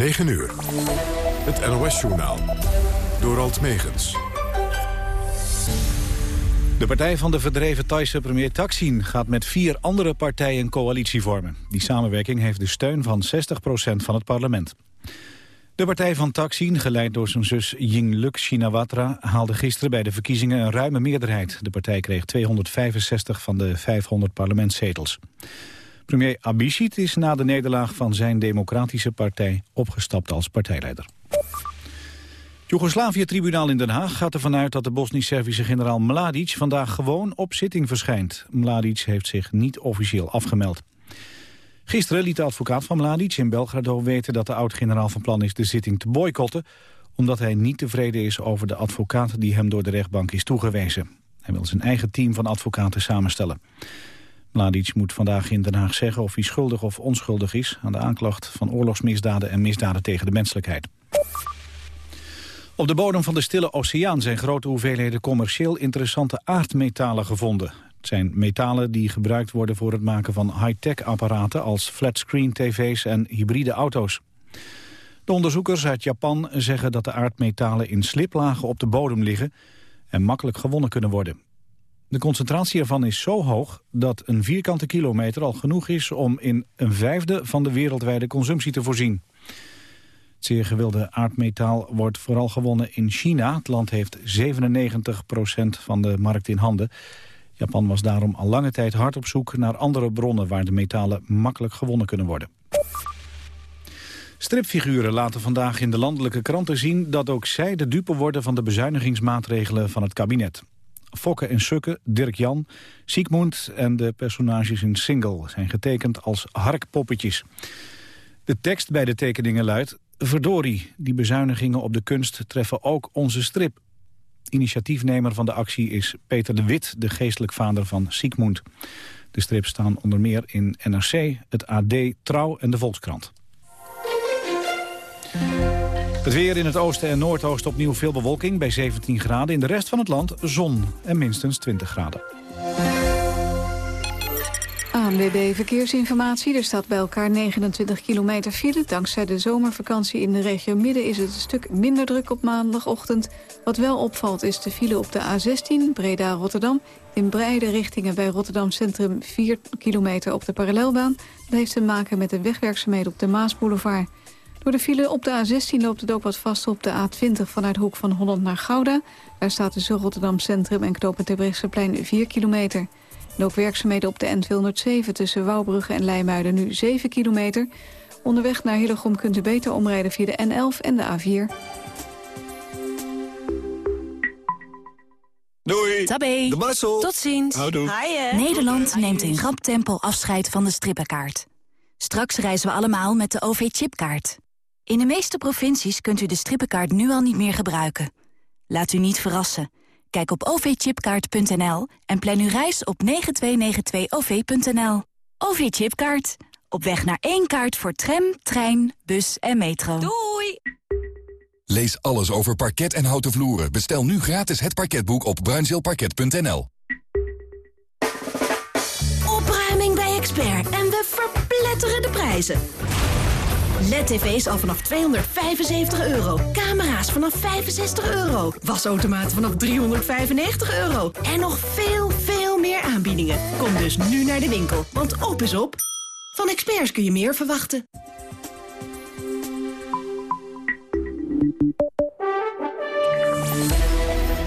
9 uur. Het NOS-journaal. Door Alt Megens. De partij van de verdreven Thaise premier Thaksin gaat met vier andere partijen een coalitie vormen. Die samenwerking heeft de steun van 60% van het parlement. De partij van Thaksin, geleid door zijn zus Yingluck Shinawatra... haalde gisteren bij de verkiezingen een ruime meerderheid. De partij kreeg 265 van de 500 parlementszetels. Premier Abhisit is na de nederlaag van zijn democratische partij opgestapt als partijleider. Joegoslavië-tribunaal in Den Haag gaat ervan uit dat de Bosnisch-Servische generaal Mladic vandaag gewoon op zitting verschijnt. Mladic heeft zich niet officieel afgemeld. Gisteren liet de advocaat van Mladic in Belgrado weten dat de oud-generaal van plan is de zitting te boycotten, omdat hij niet tevreden is over de advocaat die hem door de rechtbank is toegewezen. Hij wil zijn eigen team van advocaten samenstellen. Mladic moet vandaag in Den Haag zeggen of hij schuldig of onschuldig is... aan de aanklacht van oorlogsmisdaden en misdaden tegen de menselijkheid. Op de bodem van de Stille Oceaan zijn grote hoeveelheden commercieel interessante aardmetalen gevonden. Het zijn metalen die gebruikt worden voor het maken van high-tech apparaten als flatscreen tv's en hybride auto's. De onderzoekers uit Japan zeggen dat de aardmetalen in sliplagen op de bodem liggen en makkelijk gewonnen kunnen worden. De concentratie ervan is zo hoog dat een vierkante kilometer al genoeg is om in een vijfde van de wereldwijde consumptie te voorzien. Het zeer gewilde aardmetaal wordt vooral gewonnen in China. Het land heeft 97% van de markt in handen. Japan was daarom al lange tijd hard op zoek naar andere bronnen... waar de metalen makkelijk gewonnen kunnen worden. Stripfiguren laten vandaag in de landelijke kranten zien... dat ook zij de dupe worden van de bezuinigingsmaatregelen van het kabinet. Fokke en Sukke, Dirk Jan, Siegmund en de personages in Single... zijn getekend als harkpoppetjes. De tekst bij de tekeningen luidt... Verdorie, die bezuinigingen op de kunst treffen ook onze strip. Initiatiefnemer van de actie is Peter de Wit, de geestelijk vader van Siegmund. De strips staan onder meer in NRC, het AD, Trouw en de Volkskrant. Het weer in het oosten en noordoosten opnieuw veel bewolking bij 17 graden. In de rest van het land zon en minstens 20 graden. ANWB Verkeersinformatie. Er staat bij elkaar 29 kilometer file. Dankzij de zomervakantie in de regio Midden is het een stuk minder druk op maandagochtend. Wat wel opvalt is de file op de A16 Breda-Rotterdam. In beide richtingen bij Rotterdam Centrum 4 kilometer op de parallelbaan. Dat heeft te maken met de wegwerkzaamheden op de Maasboulevard. Door de file op de A16 loopt het ook wat vast op de A20 vanuit Hoek van Holland naar Gouda. Daar staat tussen Rotterdam Centrum en Knopen Terbrechtseplein 4 kilometer. En ook werkzaamheden op de N207 tussen Wouwbrugge en Leimuiden nu 7 kilometer. Onderweg naar Hillegom kunt u beter omrijden via de N11 en de A4. Doei. Tabé. De Marcel. Tot ziens. Houdoe. Nederland neemt in rap tempo afscheid van de strippenkaart. Straks reizen we allemaal met de OV-chipkaart. In de meeste provincies kunt u de strippenkaart nu al niet meer gebruiken. Laat u niet verrassen. Kijk op ovchipkaart.nl en plan uw reis op 9292-OV.nL. OV-chipkaart. Op weg naar één kaart voor tram, trein, bus en metro. Doei! Lees alles over parket en houten vloeren. Bestel nu gratis het parketboek op bruinzeelparket.nl. Opruiming bij Expert en we verpletteren de prijzen. LED-tv's al vanaf 275 euro. Camera's vanaf 65 euro. Wasautomaten vanaf 395 euro. En nog veel, veel meer aanbiedingen. Kom dus nu naar de winkel, want op is op. Van experts kun je meer verwachten.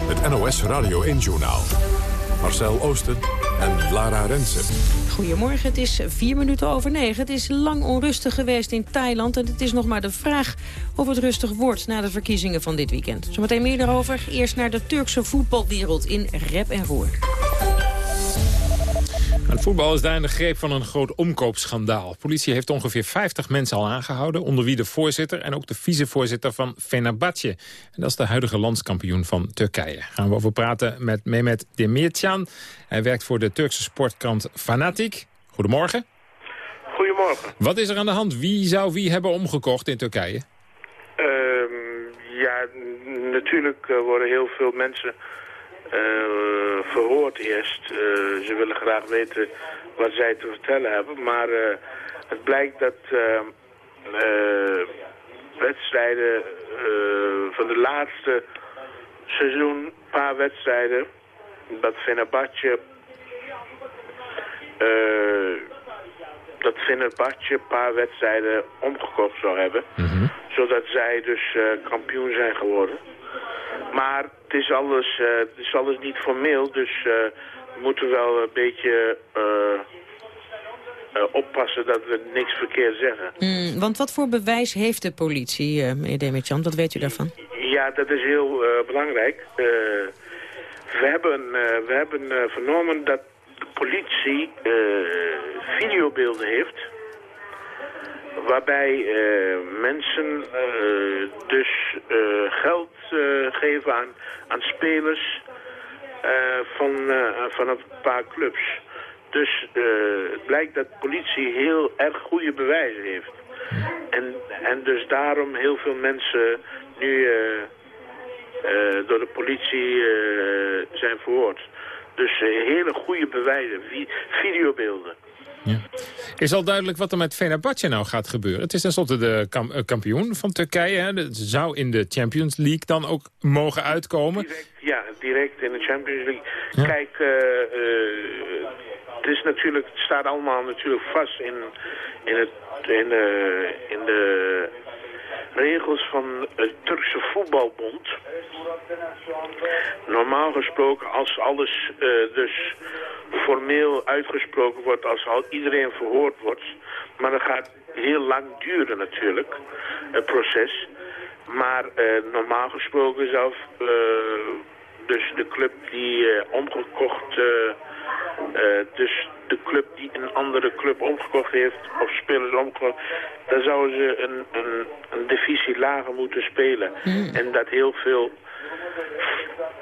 Het NOS Radio 1-journaal. Marcel Oosten en Lara Rensen. Goedemorgen, het is vier minuten over negen. Het is lang onrustig geweest in Thailand... en het is nog maar de vraag of het rustig wordt... na de verkiezingen van dit weekend. Zometeen meer daarover. Eerst naar de Turkse voetbalwereld in rep en roer. Het voetbal is daar in de greep van een groot omkoopschandaal. Politie heeft ongeveer 50 mensen al aangehouden... onder wie de voorzitter en ook de vicevoorzitter van Fenerbahce. En dat is de huidige landskampioen van Turkije. Gaan we over praten met Mehmet Demircan. Hij werkt voor de Turkse sportkrant Fanatik. Goedemorgen. Goedemorgen. Wat is er aan de hand? Wie zou wie hebben omgekocht in Turkije? Ehm, ja, natuurlijk eh, worden heel veel mensen verhoord eerst. Eh, ze willen graag weten wat zij te vertellen hebben. Maar eh, het blijkt dat eh, eh, wedstrijden van de laatste seizoen, een paar wedstrijden, dat Fenerbahce, uh, dat Fenerbahce een paar wedstrijden omgekocht zou hebben. Mhm. Zodat zij dus uh, kampioen zijn geworden. Maar het is alles, uh, het is alles niet formeel, dus uh, we moeten wel een beetje oppassen dat we niks verkeerd zeggen. Mm, want wat voor bewijs heeft de politie, meneer Demetjan? Wat weet u daarvan? Ja, dat is heel belangrijk. we hebben, we hebben vernomen dat de politie videobeelden heeft waarbij uh, mensen uh, dus uh, geld geven aan, aan spelers van, van een paar clubs. Dus het blijkt dat de politie heel erg goede bewijzen heeft. En, en dus daarom heel veel mensen nu door de politie zijn verhoord. Dus hele goede bewijzen, videobeelden. Ja. Is al duidelijk wat er met Fenerbahce nou gaat gebeuren? Het is tenslotte de kampioen van Turkije. Hè? Het zou in de Champions League dan ook mogen uitkomen. Direct, ja, direct in de Champions League. Kijk, uh, uh, het is natuurlijk, het staat allemaal natuurlijk vast in, in, het, in, de, in de regels van het Turkse voetbalbond. Normaal gesproken, als alles uh, dus formeel uitgesproken wordt, als al iedereen verhoord wordt. Maar dat gaat heel lang duren natuurlijk, het proces. Maar uh, normaal gesproken zelf, uh, dus de club die uh, omgekocht, dus de club die een andere club omgekocht heeft, of spelers omgekocht, dan zouden ze een, een, een divisie lager moeten spelen. Hmm. En dat heel veel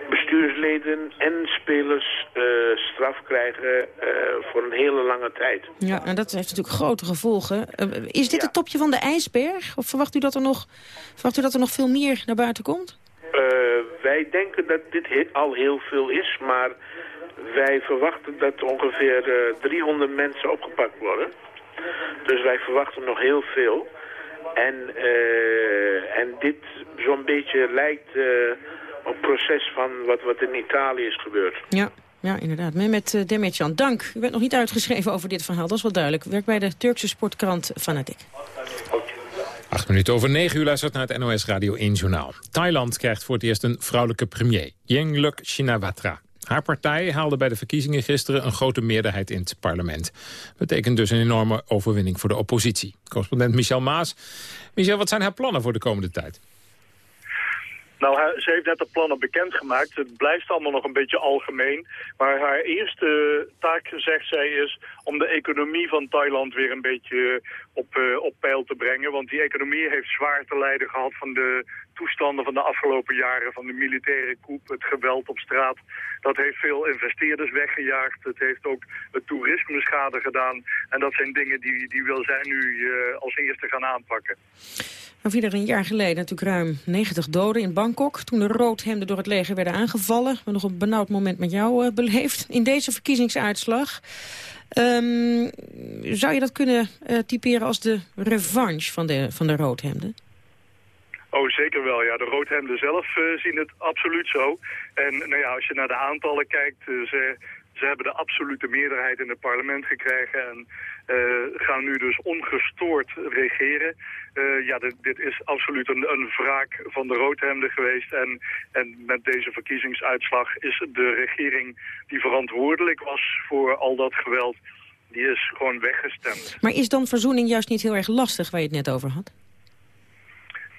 bestuursleden en spelers uh, straf krijgen uh, voor een hele lange tijd. Ja, en dat heeft natuurlijk grote gevolgen. Is dit ja. het topje van de ijsberg? Of verwacht u dat er nog, verwacht u dat er nog veel meer naar buiten komt? wij denken dat dit he al heel veel is, maar wij verwachten dat ongeveer 300 mensen opgepakt worden. Dus wij verwachten nog heel veel. En, en dit zo'n beetje lijkt op proces van wat, wat in Italië is gebeurd. Ja. Ja, inderdaad. Met uh, Demetjan, dank. U bent nog niet uitgeschreven over dit verhaal, dat is wel duidelijk. Werkt bij de Turkse sportkrant Fanatic. Acht minuten over negen uur luistert naar het NOS Radio 1 Journaal. Thailand krijgt voor het eerst een vrouwelijke premier, Yingluck Shinawatra. Haar partij haalde bij de verkiezingen gisteren een grote meerderheid in het parlement. Betekent dus een enorme overwinning voor de oppositie. Correspondent Michel Maas. Michel, wat zijn haar plannen voor de komende tijd? Nou, ze heeft net de plannen bekendgemaakt. Het blijft allemaal nog een beetje algemeen. Maar haar eerste taak, zegt zij, is om de economie van Thailand weer een beetje op, uh, op peil te brengen. Want die economie heeft zwaar te lijden gehad van de toestanden van de afgelopen jaren. Van de militaire coup, het geweld op straat. Dat heeft veel investeerders weggejaagd. Het heeft ook het toerisme schade gedaan. En dat zijn dingen die, die wil zij nu uh, als eerste gaan aanpakken. Nou viel er een jaar geleden natuurlijk ruim 90 doden in Bangkok... toen de roodhemden door het leger werden aangevallen. We nog een benauwd moment met jou uh, beleefd in deze verkiezingsuitslag. Um, zou je dat kunnen uh, typeren als de revanche van de, van de roodhemden? Oh, zeker wel. Ja, de roodhemden zelf uh, zien het absoluut zo. En nou ja, als je naar de aantallen kijkt, ze, ze hebben de absolute meerderheid in het parlement gekregen en gaan nu dus ongestoord regeren. Uh, ja, dit, dit, is absoluut een, een wraak van de roodhemden geweest. En, en met deze verkiezingsuitslag is de regering die verantwoordelijk was voor al dat geweld, die is gewoon weggestemd. Maar is dan verzoening juist niet heel erg lastig, waar je het net over had?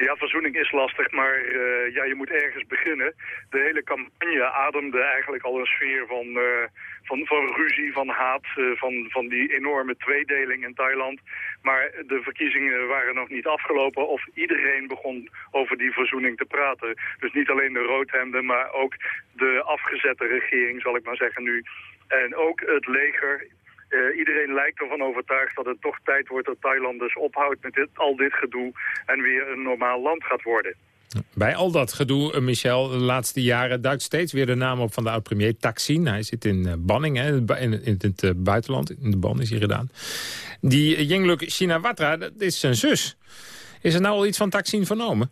Ja, verzoening is lastig, maar uh, ja, je moet ergens beginnen. De hele campagne ademde eigenlijk al een sfeer van, uh, van, van ruzie, van haat, uh, van, van die enorme tweedeling in Thailand. Maar de verkiezingen waren nog niet afgelopen of iedereen begon over die verzoening te praten. Dus niet alleen de roodhemden, maar ook de afgezette regering, zal ik maar zeggen nu. En ook het leger, uh, iedereen lijkt ervan overtuigd dat het toch tijd wordt dat Thailand dus ophoudt met al dit gedoe en weer een normaal land gaat worden. Bij al dat gedoe, Michel, de laatste jaren duikt steeds weer de naam op van de oud-premier Taksin. Hij zit in uh, banning, hè, in, het buitenland, in de ban is hij gedaan. Die Yingluck Shinawatra, dat is zijn zus. Is er nou al iets van Taksin vernomen?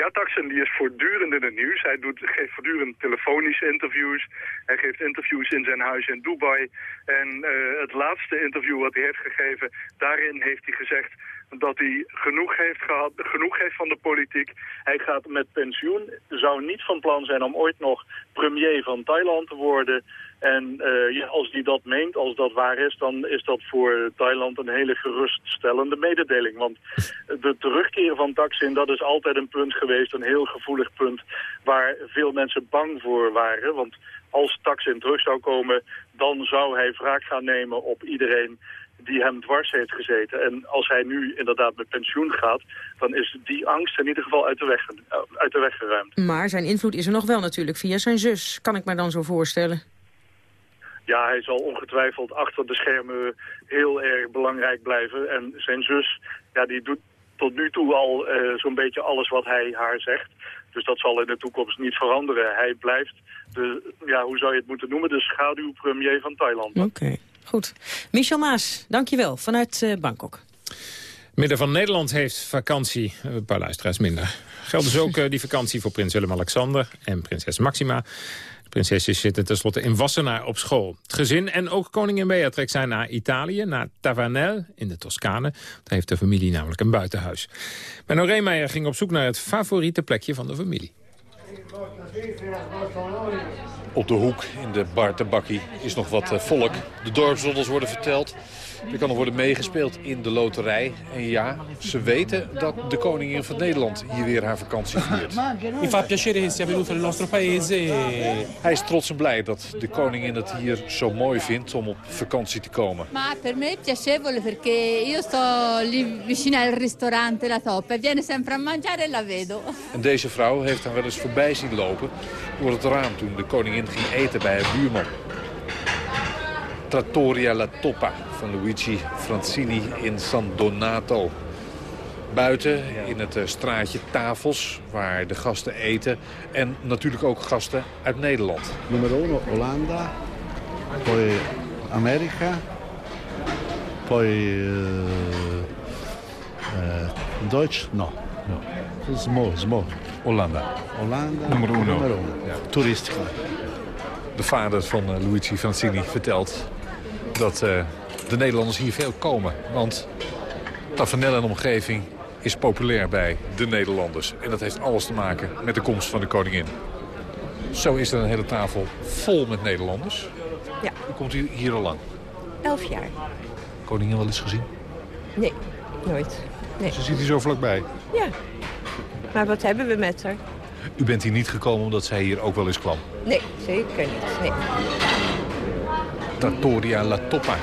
Ja, Taksin die is voortdurend in het nieuws. Hij doet, geeft voortdurend telefonische interviews. Hij geeft interviews in zijn huis in Dubai. En uh, het laatste interview wat hij heeft gegeven, daarin heeft hij gezegd dat hij genoeg heeft, gehad, genoeg heeft van de politiek. Hij gaat met pensioen, zou niet van plan zijn om ooit nog premier van Thailand te worden. En ja, als hij dat meent, als dat waar is, dan is dat voor Thailand een hele geruststellende mededeling. Want de terugkeren van Thaksin, dat is altijd een punt geweest, een heel gevoelig punt, waar veel mensen bang voor waren. Want als Thaksin terug zou komen, dan zou hij wraak gaan nemen op iedereen die hem dwars heeft gezeten. En als hij nu inderdaad met pensioen gaat... dan is die angst in ieder geval uit de weg, uit de weg geruimd. Maar zijn invloed is er nog wel natuurlijk via zijn zus, kan ik me dan zo voorstellen. Ja, hij zal ongetwijfeld achter de schermen heel erg belangrijk blijven. En zijn zus, ja, die doet tot nu toe al uh, zo'n beetje alles wat hij haar zegt. Dus dat zal in de toekomst niet veranderen. Hij blijft, de, ja, hoe zou je het moeten noemen, de schaduwpremier van Thailand. Oké. Goed. Michel Maas, dankjewel, vanuit uh, Bangkok. Midden van Nederland heeft vakantie, een paar luisteraars minder. Geldt dus ook uh, die vakantie voor prins Willem-Alexander en prinses Maxima. De prinsesjes zitten tenslotte in Wassenaar op school. Het gezin en ook koningin Beatrix zijn naar Italië, naar Tavanel in de Toscane. Daar heeft de familie namelijk een buitenhuis. Menno Reemeijer ging op zoek naar het favoriete plekje van de familie. Op de hoek in de bar Tabakkie is nog wat eh, volk. De dorpsroddels worden verteld. Er kan nog worden meegespeeld in de loterij. En ja, ze weten dat de koningin van Nederland hier weer haar vakantie viert. Mi fa piacere che sia venuto nel nostro paese. Hij is trots en blij dat de koningin het hier zo mooi vindt om op vakantie te komen. Ma per me è piacevole perché io sto lì vicino al ristorante La Top e viene sempre a mangiare e la vedo. En deze vrouw heeft dan wel eens voorbij zien lopen door het raam toen de koningin ging eten bij haar buurman. Trattoria La Toppa van Luigi Francini in San Donato. Buiten in het eh, straatje tafels waar de gasten eten. En natuurlijk ook gasten uit Nederland. Nummer 1 Hollanda, poi Amerika, poi uh, uh, Duits, no. no. Smo, smo. Hollanda. Hollanda, nummer 1. Nummer 1. Ja. Toeristica. De vader van Luigi Francini vertelt dat uh, de Nederlanders hier veel komen. Want Tafanel en omgeving is populair bij de Nederlanders. En dat heeft alles te maken met de komst van de koningin. Zo is er een hele tafel vol met Nederlanders. Ja. U komt hier, hier al lang? Elf jaar. Koningin wel eens gezien? Nee, nooit. Nee. Ze zit hier zo vlakbij? Ja. Maar wat hebben we met haar? U bent hier niet gekomen omdat zij hier ook wel eens kwam? Nee, zeker niet. Nee. Trattoria La Toppa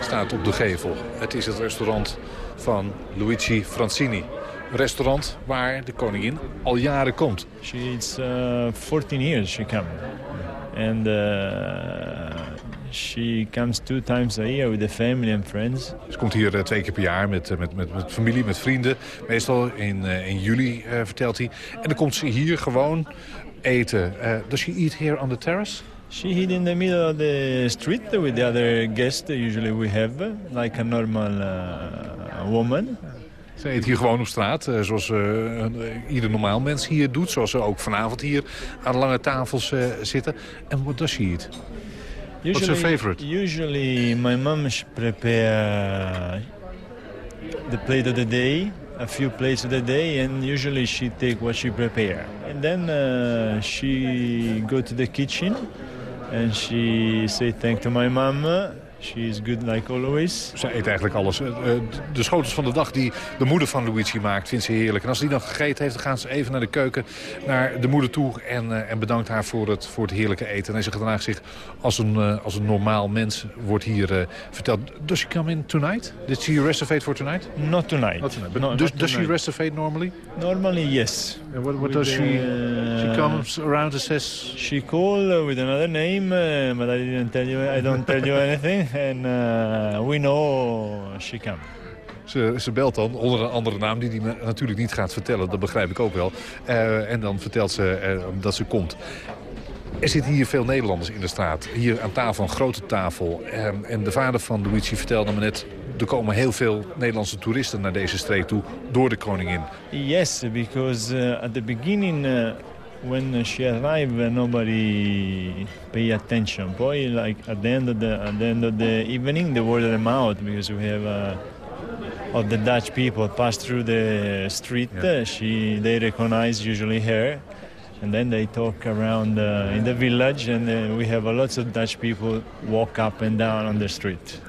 staat op de gevel. Het is het restaurant van Luigi Francini. Een restaurant waar de koningin al jaren komt. She's uh, 14 years she come. And uh, she comes two times a year with the family and friends. Ze komt hier uh, twee keer per jaar met, met, met, met familie, met vrienden. Meestal in, uh, in juli, uh, vertelt hij. En dan komt ze hier gewoon eten. Uh, does she eat here on the terrace? She hid in the middle of the street with the other guests usually we have, like a normal uh, woman. Ze eet hier gewoon op straat, uh, zoals uh, ieder normaal mens hier doet. Zoals ze ook vanavond hier aan lange tafels uh, zitten. En what does she eat? Usually, What's her favorite? Usually my mom prepare the plate of the day, a few plates of the day, and usually she take what she prepare. And then uh, she go to the kitchen and she say thank to my mom. She's good like always. Ze eet eigenlijk alles. De schotels van de dag die de moeder van Luigi maakt, vindt ze heerlijk. En als die dan gegeten heeft, dan gaan ze even naar de keuken, naar de moeder toe... en, en bedankt haar voor het, voor het heerlijke eten. En ze gedraagt zich als een, als een normaal mens, wordt hier uh, verteld. Does she come in tonight? Did she reservate for tonight? Not tonight. Not tonight. But no, does, not does tonight. she reservate normally? Normally, yes. And what, what does she... Uh, she comes around and says... She call with another name, uh, but I didn't tell you. I don't tell you anything, and uh, we know she come. Ze, ze, belt dan onder een andere naam die hij natuurlijk niet gaat vertellen. Dat begrijp ik ook wel. Uh, en dan vertelt ze uh, dat ze komt. Er zitten hier veel Nederlanders in de straat. Hier aan tafel, een grote tafel. En, en de vader van Luigi vertelde me net... er komen heel veel Nederlandse toeristen naar deze streek toe door de koningin. Yes, because at the beginning... When she arrived, nobody pay attention. Boy, like at the end of the at the end of the evening, they word them out because we have uh, of the Dutch people pass through the street. Uh, she they recognize usually her, and then they talk around uh, in the village, and uh, we have a lots of Dutch people walk up and down on the street.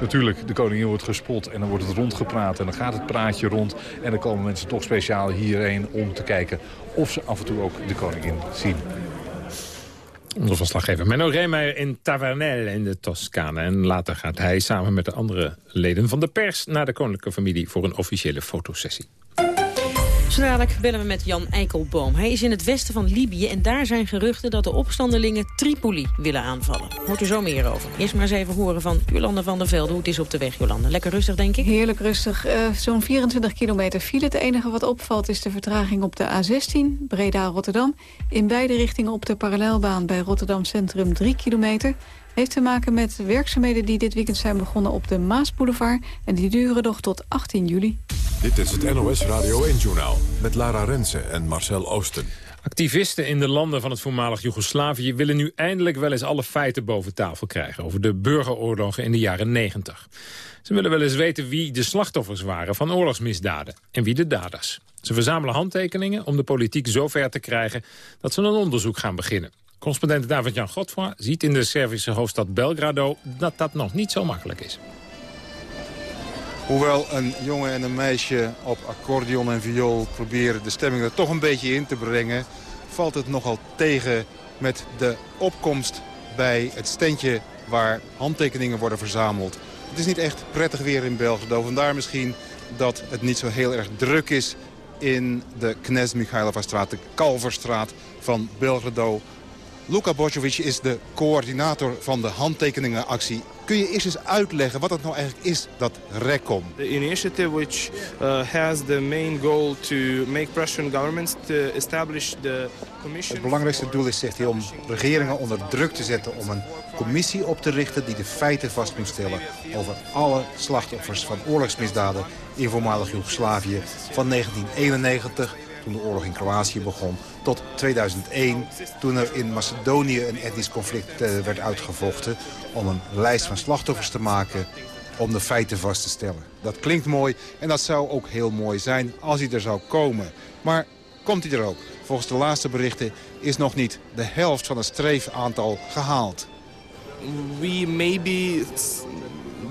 Natuurlijk, de koningin wordt gespot en dan wordt het rondgepraat en dan gaat het praatje rond. En dan komen mensen toch speciaal hierheen om te kijken of ze af en toe ook de koningin zien. Onze verslaggever Menno Reemeyer in Tavernelle in de Toscane. En later gaat hij samen met de andere leden van de pers... naar de koninklijke familie voor een officiële fotosessie. Zo dadelijk bellen we met Jan Eikelboom. Hij is in het westen van Libië en daar zijn geruchten dat de opstandelingen Tripoli willen aanvallen. Hoort u zo meer over. Eerst maar eens even horen van Jolanda van der Velde hoe het is op de weg, Jolanda. Lekker rustig, denk ik? Heerlijk rustig. Uh, Zo'n 24 kilometer file. Het enige wat opvalt is de vertraging op de A16, Breda-Rotterdam. In beide richtingen op de parallelbaan bij Rotterdam Centrum 3 kilometer heeft te maken met werkzaamheden die dit weekend zijn begonnen op de Maasboulevard. En die duren nog tot 18 juli. Dit is het NOS Radio 1-journaal met Lara Rensen en Marcel Oosten. Activisten in de landen van het voormalig Joegoslavië... willen nu eindelijk wel eens alle feiten boven tafel krijgen... over de burgeroorlogen in de jaren 90. Ze willen wel eens weten wie de slachtoffers waren van oorlogsmisdaden... en wie de daders. Ze verzamelen handtekeningen om de politiek zover te krijgen... dat ze een onderzoek gaan beginnen. Correspondent David-Jan Godfroy ziet in de Servische hoofdstad Belgrado... dat dat nog niet zo makkelijk is. Hoewel een jongen en een meisje op accordeon en viool proberen de stemming er toch een beetje in te brengen... valt het nogal tegen met de opkomst bij het standje waar handtekeningen worden verzameld. Het is niet echt prettig weer in Belgrado. Vandaar misschien dat het niet zo heel erg druk is in de Knez Michailova-straat, de Kalverstraat van Belgrado. Luka Bojovic is de coördinator van de handtekeningenactie. Kun je eerst eens uitleggen wat het nou eigenlijk is, dat RECOM? The initiative which uh, has the main goal to make Russian governments to establish the commission... Het belangrijkste doel is, zegt hij, om regeringen onder druk te zetten... om een commissie op te richten die de feiten vast moet stellen... over alle slachtoffers van oorlogsmisdaden in voormalig Joegoslavië... van 1991 toen de oorlog in Kroatië begon, tot 2001... toen er in Macedonië een etnisch conflict uh, werd uitgevochten... om een lijst van slachtoffers te maken om de feiten vast te stellen. Dat klinkt mooi en dat zou ook heel mooi zijn als hij er zou komen. Maar komt hij er ook? Volgens de laatste berichten is nog niet de helft van het streefaantal gehaald. We maybe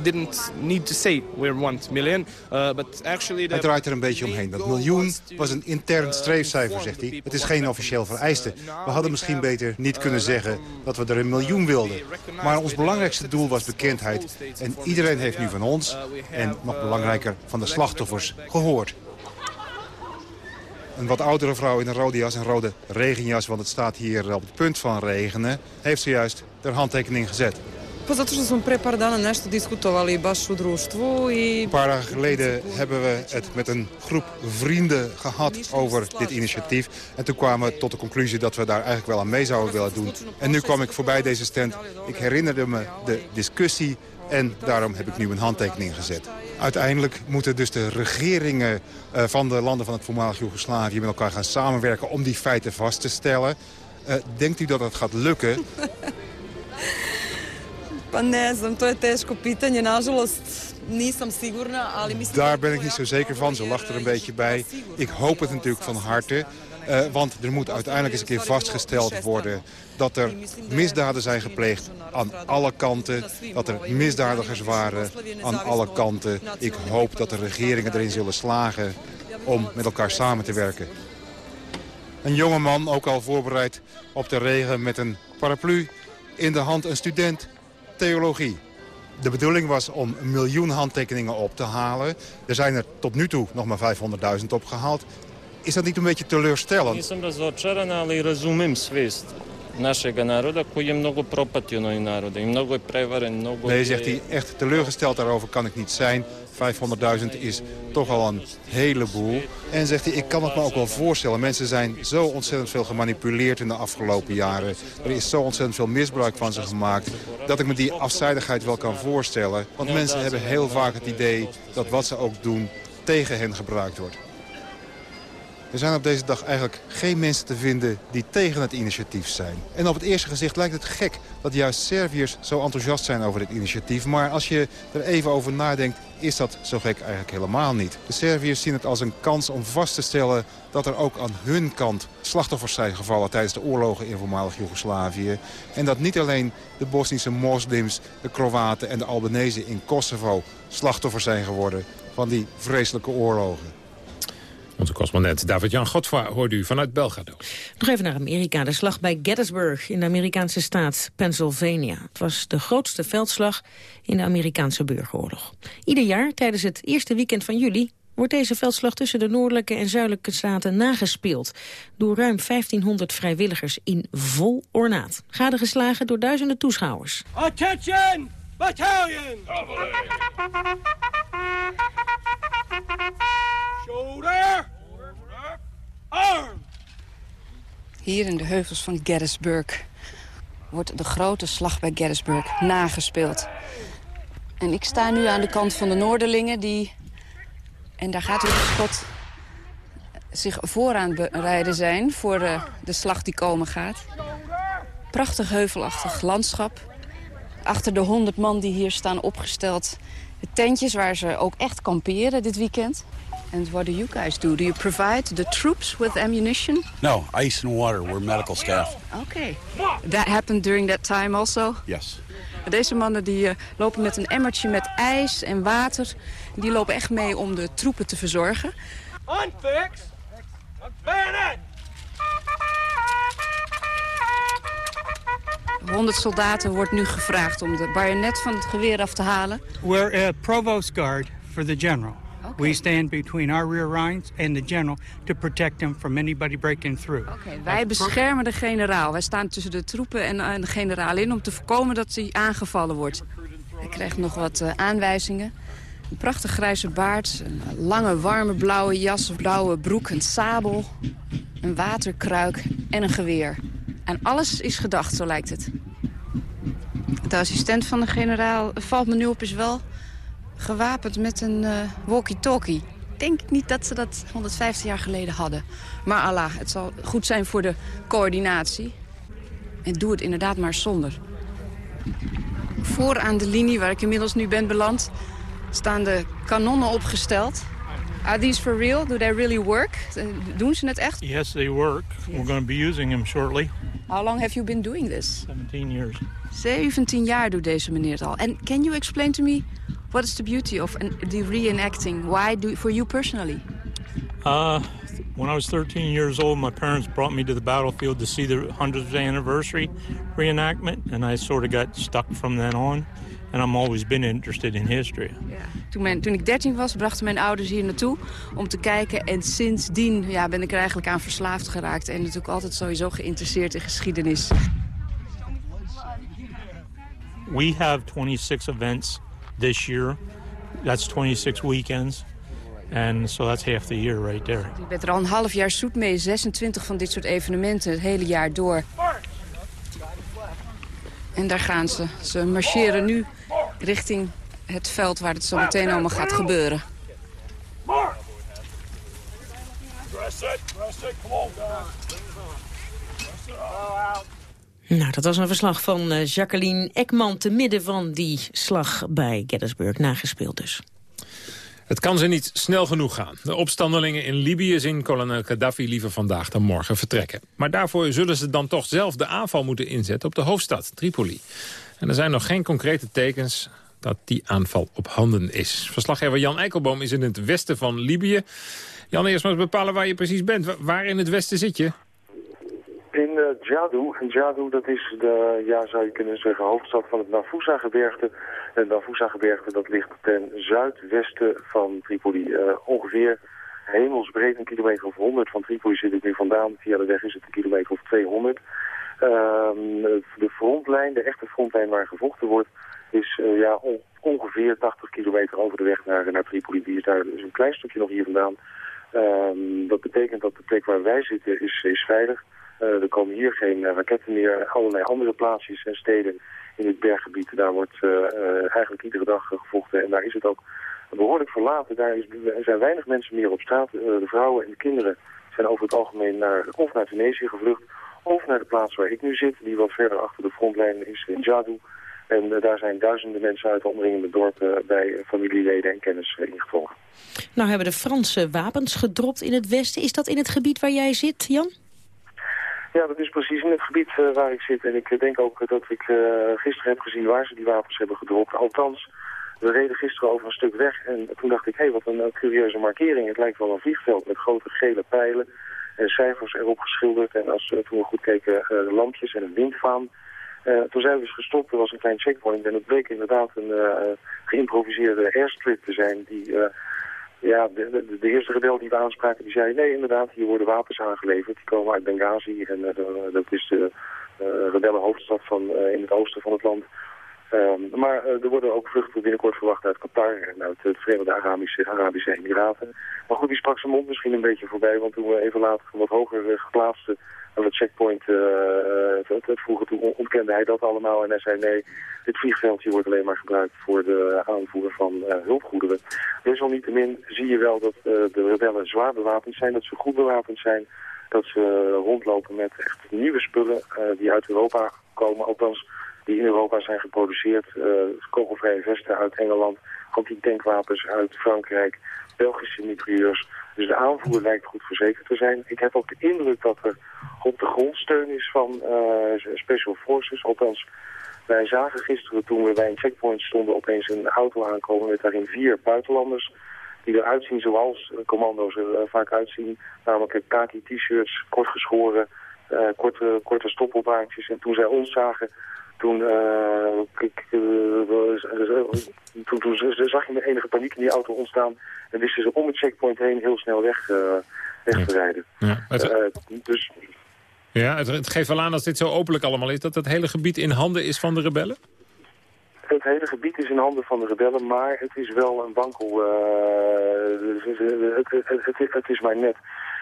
didn't need to say we're one million, uh, but actually... Hij draait er een beetje omheen. Dat miljoen was een intern streefcijfer, zegt hij. Het is geen officieel vereiste. We hadden misschien beter niet kunnen zeggen dat we er een miljoen wilden. Maar ons belangrijkste doel was bekendheid. En iedereen heeft nu van ons, en nog belangrijker, van de slachtoffers, gehoord. Een wat oudere vrouw in een rode jas en rode regenjas... want het staat hier op het punt van regenen... heeft zojuist haar handtekening gezet. Pa zato što smo pre par dana nešto diskutovali baš u društvu i... Een paar dagen geleden hebben we het met een groep vrienden gehad over dit initiatief. En toen kwamen we tot de conclusie dat we daar eigenlijk wel aan mee zouden willen doen. En nu kwam ik voorbij deze stand. Ik herinnerde me de discussie en daarom heb ik nu een handtekening gezet. Uiteindelijk moeten dus de regeringen uh, van de landen van het voormalig Joegoslavië... met elkaar gaan samenwerken om die feiten vast te stellen. Uh, denkt u dat het gaat lukken? Pa ne znam, to je teško pitanje. Nažalost, nisam sigurna, ali mislim... Daar ben ik niet zo zeker van. Ze lacht er een beetje bij. Ik hoop het natuurlijk van harte. Uh, want er moet uiteindelijk eens een keer vastgesteld worden... dat er misdaden zijn gepleegd aan alle kanten. Dat er misdadigers waren aan alle kanten. Ik hoop dat de regeringen erin zullen slagen om met elkaar samen te werken. Een jonge man, ook al voorbereid op de regen met een paraplu. In de hand een student theologie. De bedoeling was om een miljoen handtekeningen op te halen. Er zijn er tot nu toe nog maar 500.000 opgehaald. Is dat niet een beetje teleurstellend? Svest našega naroda koji je mnogo propatio novi naroda i mnogo je prevaren, mnogo Nee, zegt hij, echt teleurgesteld daarover kan ik niet zijn. 500.000 is toch al een heleboel. En zegt hij, ik kan het me ook wel voorstellen. Mensen zijn zo ontzettend veel gemanipuleerd in de afgelopen jaren. Er is zo ontzettend veel misbruik van ze gemaakt. Dat ik me die afzijdigheid wel kan voorstellen. Want mensen hebben heel vaak het idee dat wat ze ook doen tegen hen gebruikt wordt. Er zijn op deze dag eigenlijk geen mensen te vinden die tegen het initiatief zijn. En op het eerste gezicht lijkt het gek dat juist Serviërs zo enthousiast zijn over dit initiatief. Maar als je er even over nadenkt, is dat zo gek eigenlijk helemaal niet. De Serviërs zien het als een kans om vast te stellen dat er ook aan hun kant slachtoffers zijn gevallen tijdens de oorlogen in voormalig Joegoslavië. En dat niet alleen de Bosnische moslims, de Kroaten en de Albanese in Kosovo slachtoffers zijn geworden van die vreselijke oorlogen. Onze correspondent David-Jan Godfra hoort u vanuit Belgrado. Nog even naar Amerika. De slag bij Gettysburg in de Amerikaanse staat Pennsylvania. Het was de grootste veldslag in de Amerikaanse burgeroorlog. Ieder jaar tijdens het eerste weekend van juli wordt deze veldslag tussen de noordelijke en zuidelijke staten nagespeeld. Door ruim 1500 vrijwilligers in vol ornaat. Gadegeslagen door duizenden toeschouwers. Attention! Battalion! Shoulder! Arm! Hier in de heuvels van Gettysburg wordt de grote slag bij Gettysburg nagespeeld. En ik sta nu aan de kant van de Noorderlingen die... En daar gaat het schot zich vooraan bereiden zijn voor de, de slag die komen gaat. Prachtig heuvelachtig landschap. Achter de honderd man die hier staan opgesteld. De tentjes waar ze ook echt kamperen dit weekend. And what do you guys do? Do you provide the troops with ammunition? No, ice and water. We're medical staff. Okay. That happened during that time also? Yes. Deze mannen die uh, lopen met een emmertje met ijs en water. Die lopen echt mee om de troepen te verzorgen. Unfix! Bayonet! 100 soldaten wordt nu gevraagd om de bajonet van het geweer af te halen. We're a provost guard for the general. We stand between our rear lines and the general to protect him from anybody breaking through. Okay, wij beschermen de generaal. Wij staan tussen de troepen en, de generaal in om te voorkomen dat hij aangevallen wordt. Hij krijgt nog wat uh, aanwijzingen. Een prachtig grijze baard, een lange warme blauwe jas, een blauwe broek, een sabel, een waterkruik en een geweer. En alles is gedacht, zo lijkt het. De assistent van de generaal valt me nu op is wel gewapend met een uh, walkie-talkie. Ik denk niet dat ze dat 150 jaar geleden hadden. Maar Allah, het zal goed zijn voor de coördinatie. En doe het inderdaad maar zonder. Voor aan de linie, waar ik inmiddels nu ben beland... staan de kanonnen opgesteld. Are these for real? Do they really work? Doen ze het echt? Yes, they work. We're going to be using them shortly. How long have you been doing this? 17 years. 17 jaar doet deze meneer het al. And can you explain to me what is the beauty of the reenacting? Why do for you personally? Uh, when I was 13 years old, my parents brought me to the battlefield to see the 100th anniversary reenactment, and I sort of got stuck from then on. And I'm always been interested in history. Ja. Toen, mijn, toen ik 13 was, brachten mijn ouders hier naartoe om te kijken. En sindsdien ja, ben ik er eigenlijk aan verslaafd geraakt. En natuurlijk altijd sowieso geïnteresseerd in geschiedenis. We have 26 events this year. That's 26 weekends. And so that's half the year right there. Ik ben er al een half jaar zoet mee. 26 van dit soort evenementen het hele jaar door. En daar gaan ze. Ze marcheren nu richting het veld waar het zo meteen allemaal gaat gebeuren. Nou, dat was een verslag van uh, Jacqueline Ekman... te midden van die slag bij Gettysburg, nagespeeld dus. Het kan ze niet snel genoeg gaan. De opstandelingen in Libië zien kolonel Gaddafi liever vandaag dan morgen vertrekken. Maar daarvoor zullen ze dan toch zelf de aanval moeten inzetten op de hoofdstad, Tripoli. En er zijn nog geen concrete tekens dat die aanval op handen is. Verslaggever Jan Eikelboom is in het westen van Libië. Jan, eerst maar eens bepalen waar je precies bent. Waar in het westen zit je? In uh, Jadou. En Jadou, dat is de, ja, zou je kunnen zeggen, hoofdstad van het Nafusa-gebergte. Het Nafusa-gebergte, dat ligt ten zuidwesten van Tripoli. Uh, ongeveer hemelsbreed een kilometer of 100 van Tripoli zit ik nu vandaan. Via de weg is het een kilometer of 200. Ehm, de frontlijn, de echte frontlijn waar gevochten wordt, is uh, ja, on ongeveer 80 kilometer over de weg naar, naar Tripoli. Die is daar dus een klein stukje nog hier vandaan. Um, dat betekent dat de plek waar wij zitten is, is veilig. Uh, er komen hier geen raketten meer. Allerlei andere plaatsjes en steden in het berggebied, daar wordt eigenlijk iedere dag gevochten. En daar is het ook behoorlijk verlaten. Daar er zijn weinig mensen meer op straat. de vrouwen en de kinderen zijn over het algemeen naar, of naar Tunesië gevlucht... of naar de plaats waar ik nu zit, die wat verder achter de frontlijn is in Jadou. En daar zijn duizenden mensen uit de omringende dorpen bij familieleden en kennis ingetrokken. Nou hebben de Franse wapens gedropt in het westen. Is dat in het gebied waar jij zit, Jan? Ja, dat is precies in het gebied uh, waar ik zit. En ik denk ook dat ik uh, gisteren heb gezien waar ze die wapens hebben gedropt. Althans, we reden gisteren over een stuk weg en toen dacht ik, hé, hey, wat een uh, curieuze markering. Het lijkt wel een vliegveld met grote gele pijlen en cijfers erop geschilderd. En als, toen we goed keken, lampjes en een windvaan. toen zijn we dus gestopt, er was een klein checkpoint en het bleek inderdaad een geïmproviseerde airstrip te zijn die ja, de, de, eerste rebel die we aanspraken, die zei... nee, inderdaad, hier worden wapens aangeleverd. Die komen uit Benghazi en dat is de uh, rebellenhoofdstad van, in het oosten van het land. Um, maar er worden ook vluchten binnenkort verwacht uit Qatar en uit de Verenigde Arabische, Emiraten. Maar goed, die sprak zijn mond misschien een beetje voorbij, want toen we even later wat hoger geplaatste aan het checkpoint uh, het, het vroeger ontkende hij dat allemaal. En hij zei nee, dit vliegveldje wordt alleen maar gebruikt voor de aanvoer van hulpgoederen. Desalniettemin zie je wel dat de rebellen zwaar bewapend zijn, dat ze goed bewapend zijn. Dat ze rondlopen met echt nieuwe spullen die uit Europa komen. Althans, die in Europa zijn geproduceerd. kogelvrije vesten uit Engeland, anti-tankwapens uit Frankrijk, Belgische mitrailleurs. Dus de aanvoer lijkt goed verzekerd te zijn. Ik heb ook de indruk dat er op de grond steun is van uh, Special Forces. Althans, wij zagen gisteren toen we bij een checkpoint stonden opeens een auto aankomen met daarin vier buitenlanders. Die eruit zien zoals commando's er uh, vaak uitzien. Namelijk kaki t-shirts, kort geschoren, uh, korte, korte stoppelbaantjes. En toen zij ons zagen, toen, ik, toen, toen, zag je met enige paniek in die auto ontstaan. En wisten ze om het checkpoint heen heel snel weg, weg te rijden. Ja, dus ja, het, het, geeft wel aan als dit zo openlijk allemaal is... dat het hele gebied in handen is van de rebellen? Het hele gebied is in handen van de rebellen, maar het is wel een wankel. Uh, het, het, het, is maar net.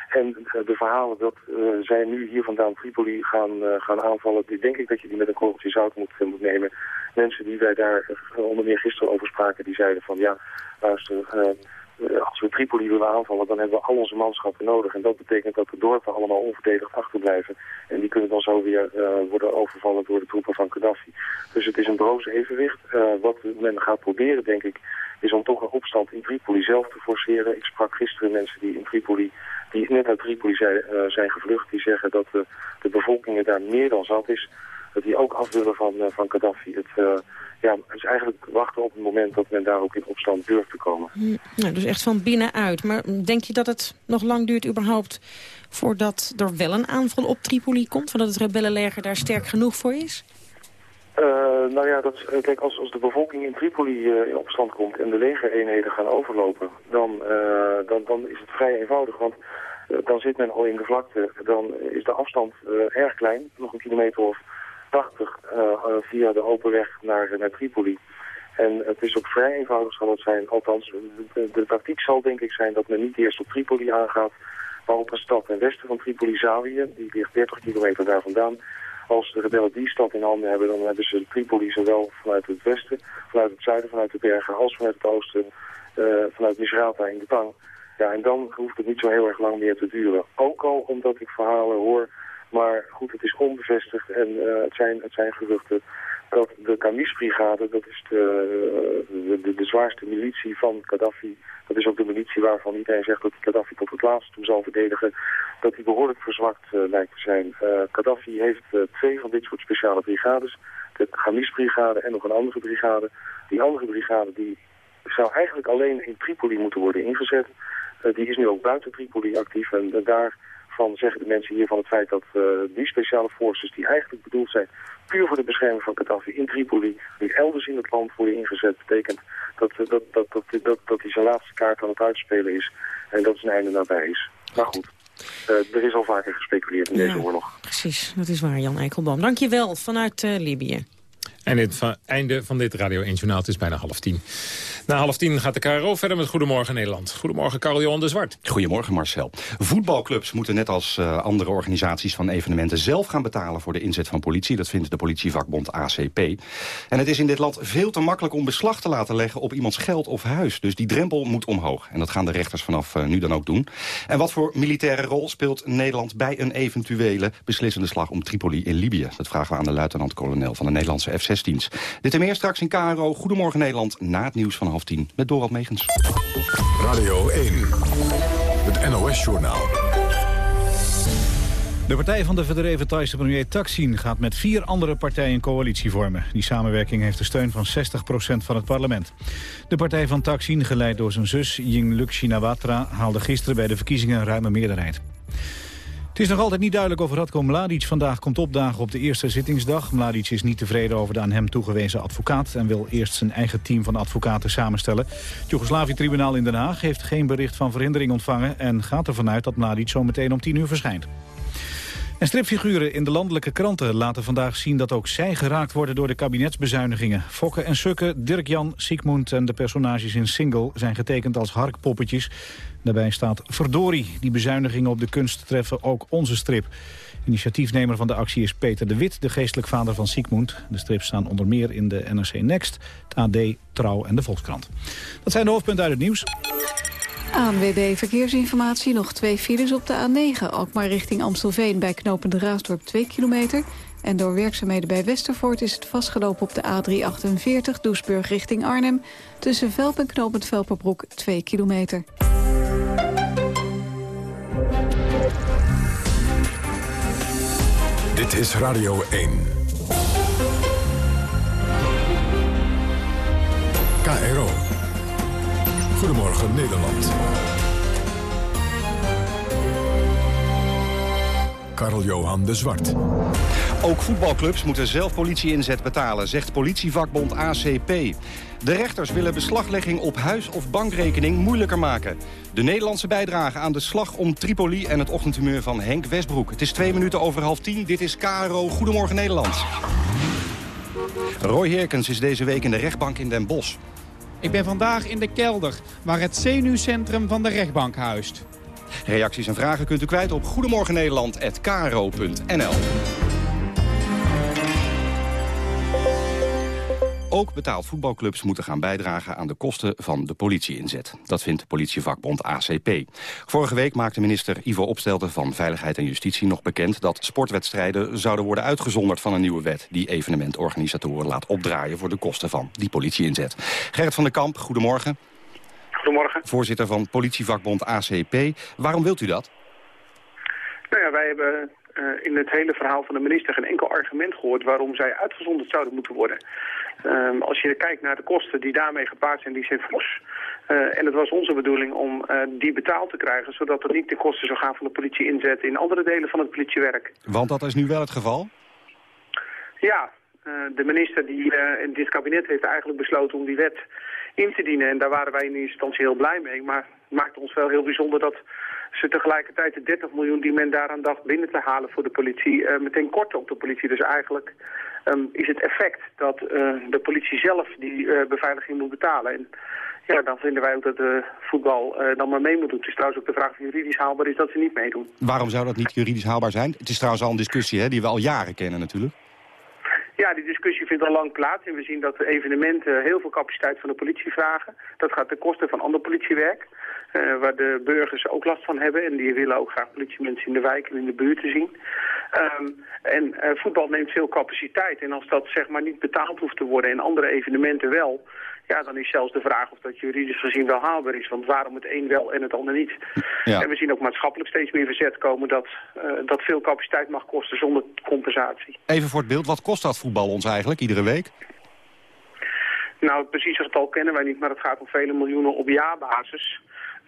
En de verhalen dat uh, zij nu hier vandaan Tripoli gaan, uh, gaan aanvallen... die denk ik dat je die met een korreltje zout moet, moet nemen. Mensen die wij daar onder meer gisteren over spraken, die zeiden van... ja, luister, eh, als we Tripoli willen aanvallen, dan hebben we al onze manschappen nodig. En dat betekent dat de dorpen allemaal onverdedigd achterblijven. En die kunnen dan zo weer worden overvallen door de troepen van Gaddafi. Dus het is een broos evenwicht. Wat men gaat proberen, denk ik, is om toch een opstand in Tripoli zelf te forceren. Ik sprak gisteren mensen die in Tripoli, die net uit Tripoli zijn, uh, zijn gevlucht, die zeggen dat de, de bevolking daar meer dan zat is. Dat die ook af willen van, van Gaddafi. Het, ja, het is eigenlijk wachten op het moment dat men daar ook in opstand durft te komen. Nou, dus echt van binnenuit. Maar denk je dat het nog lang duurt überhaupt voordat er wel een aanval op Tripoli komt? Voordat het rebellenleger daar sterk genoeg voor is? Uh, nou ja, dat, kijk, als, als de bevolking in Tripoli uh, in opstand komt en de legereenheden gaan overlopen, dan, dan, dan is het vrij eenvoudig. Want dan zit men al in de vlakte, dan is de afstand erg klein, nog een kilometer of 80 uh, eh, eh, via de open weg naar, naar Tripoli. En het is ook vrij eenvoudig zal het zijn. Althans, de, de, tactiek zal denk ik zijn dat men niet eerst op Tripoli aangaat, maar op een stad ten westen van Tripoli, Zawië. Die ligt 30 kilometer daar vandaan. Als de rebellen die stad in handen hebben, dan hebben ze Tripoli zowel vanuit het westen, vanuit het zuiden, vanuit de bergen, als vanuit het oosten, uh, vanuit Misrata in de Tang. Ja, en dan hoeft het niet zo heel erg lang meer te duren. Ook al omdat ik verhalen hoor maar goed, het is onbevestigd en uh, het, zijn, het zijn geruchten dat de Kamis-brigade, dat is de, de, de, zwaarste militie van Gaddafi, dat is ook de militie waarvan iedereen zegt dat Gaddafi tot het laatste toe zal verdedigen, dat die behoorlijk verzwakt uh, lijkt te zijn. Uh, Gaddafi heeft twee van dit soort speciale brigades, de Kamis-brigade en nog een andere brigade. Die andere brigade die zou eigenlijk alleen in Tripoli moeten worden ingezet. die is nu ook buiten Tripoli actief en daar van zeggen de mensen hier van het feit dat die speciale forces die eigenlijk bedoeld zijn puur voor de bescherming van Gaddafi in Tripoli, die elders in het land worden ingezet, betekent dat, dat, dat, dat, dat, dat hij zijn laatste kaart aan het uitspelen is en dat zijn einde nabij is. Maar goed, uh, er is al vaker gespeculeerd in ja, deze oorlog. precies. Dat is waar, Jan Eikelboom. Dank je wel vanuit uh, Libië. En het einde van dit Radio 1 Journaal. Het is bijna half tien. Na half tien gaat de KRO verder met Goedemorgen Nederland. Goedemorgen Carl-Johan de Zwart. Goedemorgen Marcel. Voetbalclubs moeten net als uh, andere organisaties van evenementen... zelf gaan betalen voor de inzet van politie. Dat vindt de politievakbond ACP. En het is in dit land veel te makkelijk om beslag te laten leggen... op iemands geld of huis. Dus die drempel moet omhoog. En dat gaan de rechters vanaf uh, nu dan ook doen. En wat voor militaire rol speelt Nederland... bij een eventuele beslissende slag om Tripoli in Libië? Dat vragen we aan de luitenant-kolonel van de Nederlandse F-16's. Dit en meer straks in KRO. Goedemorgen Nederland, na het nieuws van half tien met Dorald Megens. Radio 1, het NOS-journaal. De partij van de verdreven Thaise premier Thaksin gaat met vier andere partijen een coalitie vormen. Die samenwerking heeft de steun van 60% van het parlement. De partij van Thaksin, geleid door zijn zus Yingluck Shinawatra, haalde gisteren bij de verkiezingen een ruime meerderheid. Het is nog altijd niet duidelijk of Radko Mladic vandaag komt opdagen op de eerste zittingsdag. Mladic is niet tevreden over de aan hem toegewezen advocaat... en wil eerst zijn eigen team van advocaten samenstellen. Het Joegoslavië-tribunaal in Den Haag heeft geen bericht van verhindering ontvangen... en gaat ervan uit dat Mladic zo meteen om 10 uur verschijnt. En stripfiguren in de landelijke kranten laten vandaag zien dat ook zij geraakt worden door de kabinetsbezuinigingen. Fokke en Sukke, Dirk-Jan, Siegmund en de personages in Single zijn getekend als harkpoppetjes. Daarbij staat verdorie, die bezuinigingen op de kunst treffen ook onze strip. Initiatiefnemer van de actie is Peter de Wit, de geestelijk vader van Siegmund. De strips staan onder meer in de NRC Next, het AD, Trouw en de Volkskrant. Dat zijn de hoofdpunten uit het nieuws. ANWB Verkeersinformatie. Nog twee files op de A9. Ook maar richting Amstelveen bij knopende Raasdorp 2 kilometer. En door werkzaamheden bij Westervoort is het vastgelopen op de A348... Doesburg richting Arnhem. Tussen Velp en knopend Velperbroek 2 kilometer. Dit is Radio 1. KRO. Goedemorgen Nederland. Karl-Johan de Zwart. Ook voetbalclubs moeten zelf politie-inzet betalen, zegt politievakbond ACP. De rechters willen beslaglegging op huis- of bankrekening moeilijker maken. De Nederlandse bijdrage aan de slag om Tripoli en het ochtendhumeur van Henk Westbroek. Het is twee minuten over half tien. Dit is KRO Goedemorgen Nederland. Roy Herkens is deze week in de rechtbank in Den Bosch. Ik ben vandaag in de kelder, waar het zenuwcentrum van de rechtbank huist. Reacties en vragen kunt u kwijt op goedemorgennederland.kro.nl. Ook betaald voetbalclubs moeten gaan bijdragen aan de kosten van de politieinzet. Dat vindt politievakbond ACP. Vorige week maakte minister Ivo Opstelten van Veiligheid en Justitie nog bekend... dat sportwedstrijden zouden worden uitgezonderd van een nieuwe wet... die evenementorganisatoren laat opdraaien voor de kosten van die politieinzet. Gerrit van der Kamp, goedemorgen. Goedemorgen. Voorzitter van politievakbond ACP. Waarom wilt u dat? Nou ja, wij hebben uh, in het hele verhaal van de minister geen enkel argument gehoord waarom zij uitgezonderd zouden moeten worden. Um, als je kijkt naar de kosten die daarmee gepaard zijn, die zijn fors. Uh, en het was onze bedoeling om uh, die betaald te krijgen, zodat het niet ten koste zou gaan van de politie inzet in andere delen van het politiewerk. Want dat is nu wel het geval? Ja, de minister die in dit kabinet heeft eigenlijk besloten om die wet in te dienen. En daar waren wij in eerste instantie heel blij mee. Maar het maakte ons wel heel bijzonder dat ze tegelijkertijd de 30 miljoen die men daaraan dacht binnen te halen voor de politie, meteen korten op de politie. Dus eigenlijk um, is het effect dat uh, de politie zelf die uh, beveiliging moet betalen. En ja, dan vinden wij ook dat de voetbal dan maar mee moet doen. Het is trouwens ook de vraag of juridisch haalbaar is dat ze niet meedoen. Waarom zou dat niet juridisch haalbaar zijn? Het is trouwens al een discussie hè, die we al jaren kennen natuurlijk. Ja, die discussie vindt al lang plaats en we zien dat evenementen heel veel capaciteit van de politie vragen. Dat gaat ten koste van ander politiewerk, uh, waar de burgers ook last van hebben. En die willen ook graag politiemensen in de wijk en in de buurt te zien. Um, en uh, voetbal neemt veel capaciteit en als dat zeg maar niet betaald hoeft te worden en andere evenementen wel... Ja, dan is zelfs de vraag of dat juridisch gezien wel haalbaar is. Want waarom het een wel en het ander niet? Ja. En we zien ook maatschappelijk steeds meer verzet komen dat, uh, dat veel capaciteit mag kosten zonder compensatie. Even voor het beeld, wat kost dat voetbal ons eigenlijk iedere week? Nou, precies getal kennen wij niet, maar het gaat om vele miljoenen op jaarbasis.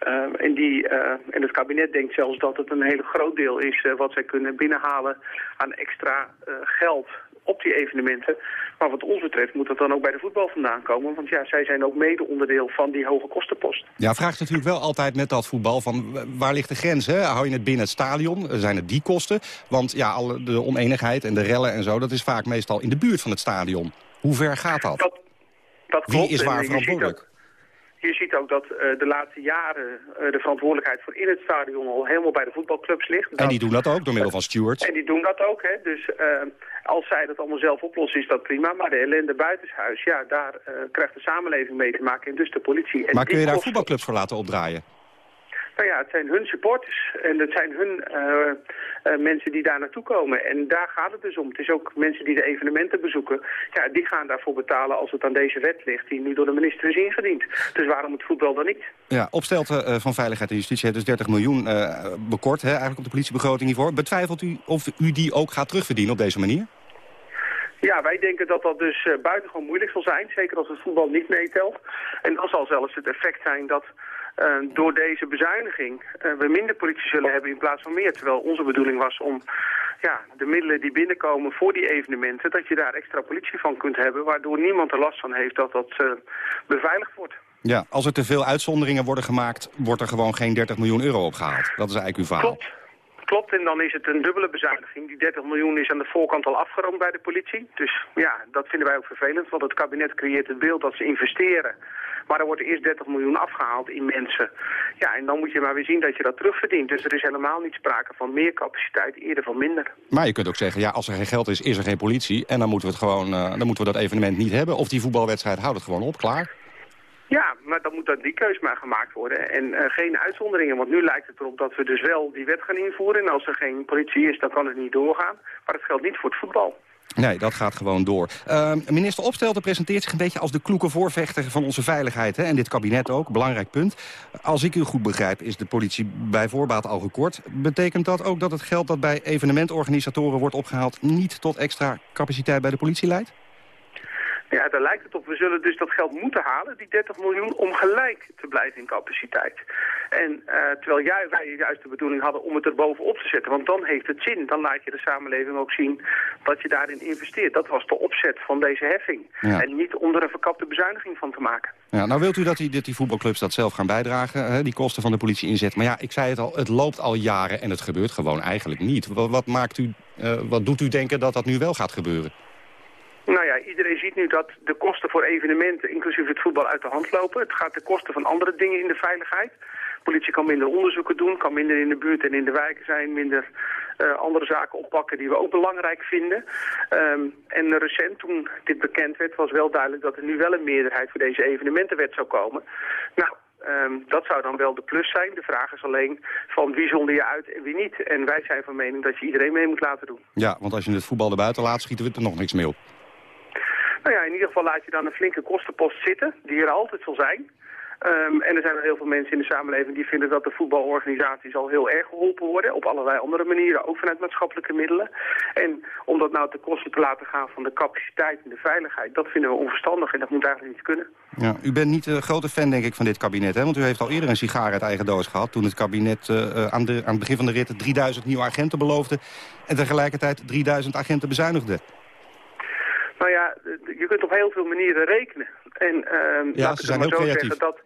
Uh, en, die, uh, en het kabinet denkt zelfs dat het een hele groot deel is uh, wat zij kunnen binnenhalen aan extra geld op die evenementen. Maar wat ons betreft moet dat dan ook bij de voetbal vandaan komen. Want ja, zij zijn ook mede onderdeel van die hoge kostenpost. Ja, vraagt natuurlijk wel altijd met dat voetbal van waar ligt de grens? Hè? Hou je het binnen het stadion? Zijn het die kosten? Want ja, alle, de oneenigheid en de rellen en zo, dat is vaak meestal in de buurt van het stadion. Hoe ver gaat dat? dat, dat Wie is waar eh, verantwoordelijk? Je ziet ook dat eh, de laatste jaren eh, de verantwoordelijkheid voor in het stadion al helemaal bij de voetbalclubs ligt. En die doen dat ook door middel van stewards. En die doen dat ook, hè. Dus eh, als zij dat allemaal zelf oplossen, is dat prima. Maar de ellende buitenshuis, ja, daar krijgt de samenleving mee te maken. En dus de politie. En Maar kun je daar voetbalclubs voor laten opdraaien? Nou ja, het zijn hun supporters. En het zijn hun eh, eh, mensen die daar naartoe komen. En daar gaat het dus om. Het is ook mensen die de evenementen bezoeken. Ja, die gaan daarvoor betalen als het aan deze wet ligt, die nu door de minister is ingediend. Dus waarom het voetbal dan niet? Ja, Opstelten eh, van Veiligheid en Justitie heeft dus 30 miljoen bekort, hè, eigenlijk op de politiebegroting hiervoor. Betwijfelt u of u die ook gaat terugverdienen op deze manier? Ja, wij denken dat dat dus buitengewoon moeilijk zal zijn. Zeker als het voetbal niet meetelt. En dan zal zelfs het effect zijn dat eh, door deze bezuiniging eh, we minder politie zullen hebben in plaats van meer. Terwijl onze bedoeling was om ja, de middelen die binnenkomen voor die evenementen, dat je daar extra politie van kunt hebben, waardoor niemand er last van heeft dat dat eh, beveiligd wordt. Ja, als er te veel uitzonderingen worden gemaakt, wordt er gewoon geen 30 miljoen euro opgehaald. Dat is eigenlijk uw verhaal. Klopt. Klopt, en dan is het een dubbele bezuiniging. Die 30 miljoen is aan de voorkant al afgeroomd bij de politie. Dus ja, dat vinden wij ook vervelend, want het kabinet creëert het beeld dat ze investeren. Maar er wordt eerst 30 miljoen afgehaald in mensen. Ja, en dan moet je maar weer zien dat je dat terugverdient. Dus er is helemaal niet sprake van meer capaciteit, eerder van minder. Maar je kunt ook zeggen, ja, als er geen geld is, is er geen politie. En dan moeten we, het gewoon, eh, dan moeten we dat evenement niet hebben. Of die voetbalwedstrijd houdt het gewoon op, klaar. Ja, maar dan moet dat die keus maar gemaakt worden. En eh, geen uitzonderingen, want nu lijkt het erop dat we dus wel die wet gaan invoeren. En als er geen politie is, dan kan het niet doorgaan. Maar dat geldt niet voor het voetbal. Nee, dat gaat gewoon door. Uh, minister Opstelten presenteert zich een beetje als de kloeke voorvechter van onze veiligheid. Hè? En dit kabinet ook, belangrijk punt. Als ik u goed begrijp, is de politie bij voorbaat al gekort. Betekent dat ook dat het geld dat bij evenementorganisatoren wordt opgehaald... niet tot extra capaciteit bij de politie leidt? Ja, daar lijkt het op. We zullen dus dat geld moeten halen, die 30 miljoen, om gelijk te blijven in capaciteit. En uh, terwijl jij, wij juist de bedoeling hadden om het er bovenop te zetten, want dan heeft het zin. Dan laat je de samenleving ook zien dat je daarin investeert. Dat was de opzet van deze heffing. Ja. En niet om er een verkapte bezuiniging van te maken. Ja, nou wilt u dat die, dat die voetbalclubs dat zelf gaan bijdragen, hè, die kosten van de politie inzet. Maar ja, ik zei het al, het loopt al jaren en het gebeurt gewoon eigenlijk niet. Wat, wat maakt u, uh, wat doet u denken dat dat nu wel gaat gebeuren? Nou ja, iedereen ziet nu dat de kosten voor evenementen, inclusief het voetbal, uit de hand lopen. Het gaat ten koste van andere dingen in de veiligheid. De politie kan minder onderzoeken doen, kan minder in de buurt en in de wijken zijn, minder uh, andere zaken oppakken die we ook belangrijk vinden. Um, en recent, toen dit bekend werd, was wel duidelijk dat er nu wel een meerderheid voor deze evenementenwet zou komen. Nou, Um, dat zou dan wel de plus zijn. De vraag is alleen van wie zonder je uit en wie niet. En wij zijn van mening dat je iedereen mee moet laten doen. Ja, want als je het voetbal erbuiten laat, schieten we er nog niks mee op. Nou ja, in ieder geval laat je dan een flinke kostenpost zitten, die er altijd zal zijn. Um, en er zijn er heel veel mensen in de samenleving die vinden dat de voetbalorganisaties al heel erg geholpen worden. Op allerlei andere manieren, ook vanuit maatschappelijke middelen. En om dat nou ten koste te laten gaan van de capaciteit en de veiligheid, dat vinden we onverstandig en dat moet eigenlijk niet kunnen. Ja, u bent niet een grote fan, denk ik, van dit kabinet, hè? Want u heeft al eerder een sigaar uit eigen doos gehad... toen het kabinet uh, aan, de, aan het begin van de rit 3000 nieuwe agenten beloofde... en tegelijkertijd 3000 agenten bezuinigde. Kunt op heel veel manieren rekenen. En uh, ja, ze zijn heel creatief. Zeggen dat,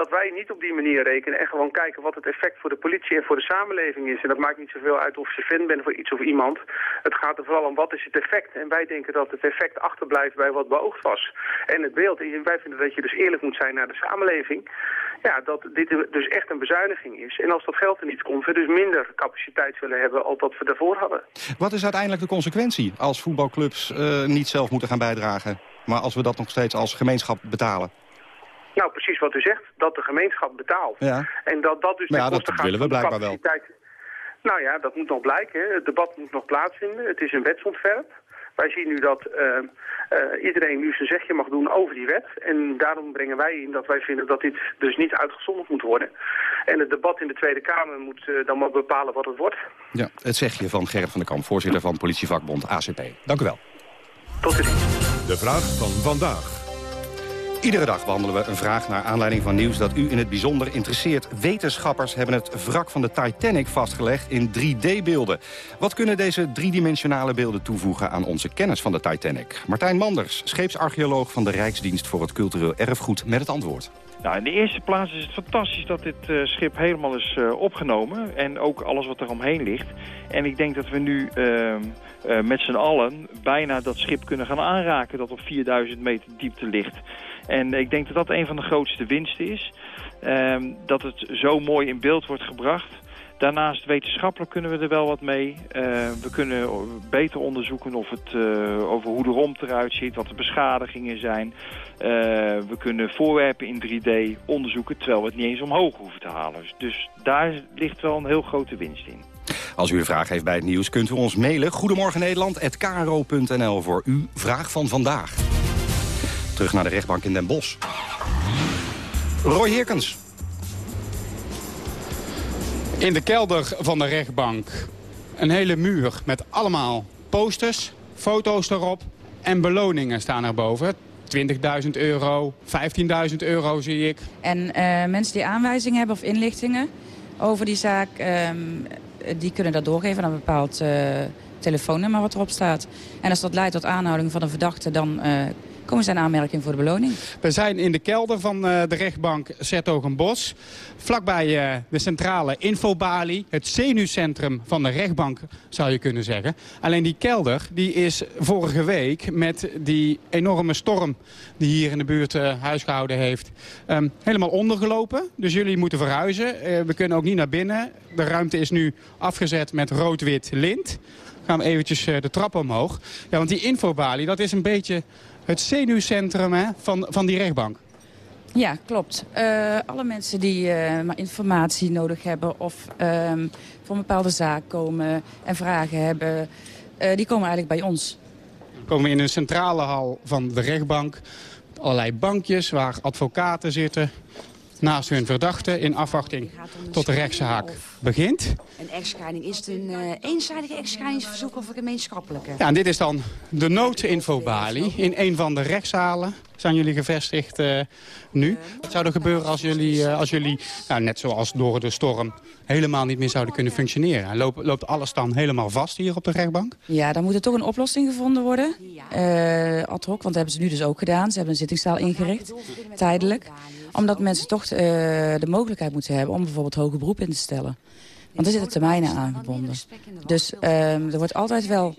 dat wij niet op die manier rekenen en gewoon kijken wat het effect voor de politie en voor de samenleving is. En dat maakt niet zoveel uit of je fan bent voor iets of iemand. Het gaat er vooral om wat is het effect. En wij denken dat het effect achterblijft bij wat beoogd was. En het beeld, en wij vinden dat je dus eerlijk moet zijn naar de samenleving. Ja, dat dit dus echt een bezuiniging is. En als dat geld er niet komt, we dus minder capaciteit willen hebben als dat we daarvoor hadden. Wat is uiteindelijk de consequentie als voetbalclubs uh, niet zelf moeten gaan bijdragen? Maar als we dat nog steeds als gemeenschap betalen? Nou, precies wat u zegt, dat de gemeenschap betaalt. Ja. En dat dat dus... Nou ja, dat willen we blijkbaar wel. Nou ja, dat moet nog blijken. Hè. Het debat moet nog plaatsvinden. Het is een wetsontwerp. Wij zien nu dat uh, uh, iedereen nu zijn zegje mag doen over die wet. En daarom brengen wij in dat wij vinden dat dit dus niet uitgezonderd moet worden. En het debat in de Tweede Kamer moet uh, dan maar bepalen wat het wordt. Ja, het zegje van Gerrit van der Kamp, voorzitter van politievakbond ACP. Dank u wel. Tot ziens. De vraag van vandaag. Iedere dag behandelen we een vraag naar aanleiding van nieuws dat u in het bijzonder interesseert. Wetenschappers hebben het wrak van de Titanic vastgelegd in 3D-beelden. Wat kunnen deze driedimensionale beelden toevoegen aan onze kennis van de Titanic? Martijn Manders, scheepsarcheoloog van de Rijksdienst voor het Cultureel Erfgoed, met het antwoord. Nou, in de eerste plaats is het fantastisch dat dit uh, schip helemaal is uh, opgenomen. En ook alles wat er omheen ligt. En ik denk dat we nu uh, met z'n allen bijna dat schip kunnen gaan aanraken... dat op 4000 meter diepte ligt. En ik denk dat dat een van de grootste winsten is. Ehm, dat het zo mooi in beeld wordt gebracht. Daarnaast wetenschappelijk kunnen we er wel wat mee. Uh, we kunnen beter onderzoeken of het, uh, over hoe de romp eruit ziet, wat de beschadigingen zijn. Uh, we kunnen voorwerpen in 3D onderzoeken, terwijl we het niet eens omhoog hoeven te halen. Dus daar ligt wel een heel grote winst in. Als u een vraag heeft bij het nieuws, kunt u ons mailen. Goedemorgen Nederland@kro.nl voor uw vraag van vandaag. Terug naar de rechtbank in Den Bosch. Roy Heerkens. In de kelder van de rechtbank een hele muur met allemaal posters, foto's erop en beloningen staan erboven. 20.000 euro, 15.000 euro zie ik. En uh, mensen die aanwijzingen hebben of inlichtingen over die zaak... Uh, die kunnen dat doorgeven aan een bepaald uh, telefoonnummer wat erop staat. En als dat leidt tot aanhouding van een verdachte... dan komen ze in aanmerking voor de beloning. We zijn in de kelder van uh, de rechtbank Sertogenbos. Vlakbij uh, de centrale infobalie. Het zenuwcentrum van de rechtbank zou je kunnen zeggen. Alleen die kelder die is vorige week met die enorme storm... die hier in de buurt uh, huisgehouden heeft, um, helemaal ondergelopen. Dus jullie moeten verhuizen. we kunnen ook niet naar binnen. De ruimte is nu afgezet met rood-wit lint. Gaan we eventjes de trap omhoog. Ja, want die infobalie, dat is een beetje het zenuwcentrum hè, van, van die rechtbank. Ja, klopt. Uh, alle mensen die uh, maar informatie nodig hebben of um, voor een bepaalde zaak komen en vragen hebben, uh, die komen eigenlijk bij ons. We komen in een centrale hal van de rechtbank. Allerlei bankjes waar advocaten zitten naast hun verdachte in afwachting tot de rechtszaak begint. Een echtscheiding, is het een uh, eenzijdige echtscheidingsverzoek of een gemeenschappelijke? Ja, en dit is dan de noodinfobalie in een van de rechtszalen. Zijn jullie gevestigd uh, nu? Wat zou er gebeuren als jullie, uh, als jullie nou, net zoals door de storm, helemaal niet meer zouden kunnen functioneren? Loopt, loopt alles dan helemaal vast hier op de rechtbank? Ja, dan moet er toch een oplossing gevonden worden. Uh, ad hoc, want dat hebben ze nu dus ook gedaan. Ze hebben een zittingszaal ingericht, tijdelijk omdat mensen toch uh, de mogelijkheid moeten hebben om bijvoorbeeld hoger beroep in te stellen. Want er zitten termijnen aangebonden. Dus uh, er wordt altijd wel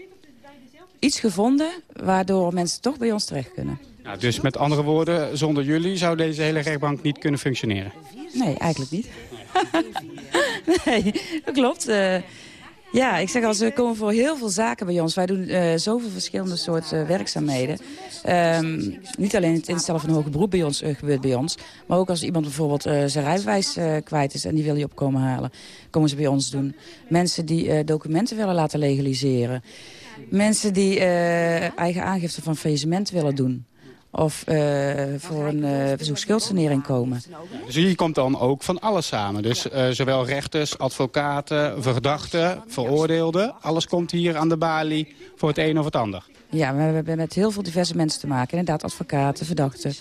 iets gevonden waardoor mensen toch bij ons terecht kunnen. Dus met andere woorden, zonder jullie zou deze hele rechtbank niet kunnen functioneren? Nee, eigenlijk niet. nee, dat klopt. Uh, ja, ik zeg al, ze komen voor heel veel zaken bij ons. Wij doen uh, zoveel verschillende soorten uh, werkzaamheden. Um, niet alleen het instellen van een hoger beroep bij ons uh, gebeurt bij ons. Maar ook als iemand bijvoorbeeld zijn rijbewijs kwijt is en die wil je opkomen halen. Komen ze bij ons doen. Mensen die documenten willen laten legaliseren. Mensen die eigen aangifte van faillissement willen doen of uh, voor een uh, komen. Dus hier komt dan ook van alles samen. Dus uh, zowel rechters, advocaten, verdachten, veroordeelden. Alles komt hier aan de balie voor het een of het ander. Ja, we hebben met heel veel diverse mensen te maken. Inderdaad, advocaten, verdachten.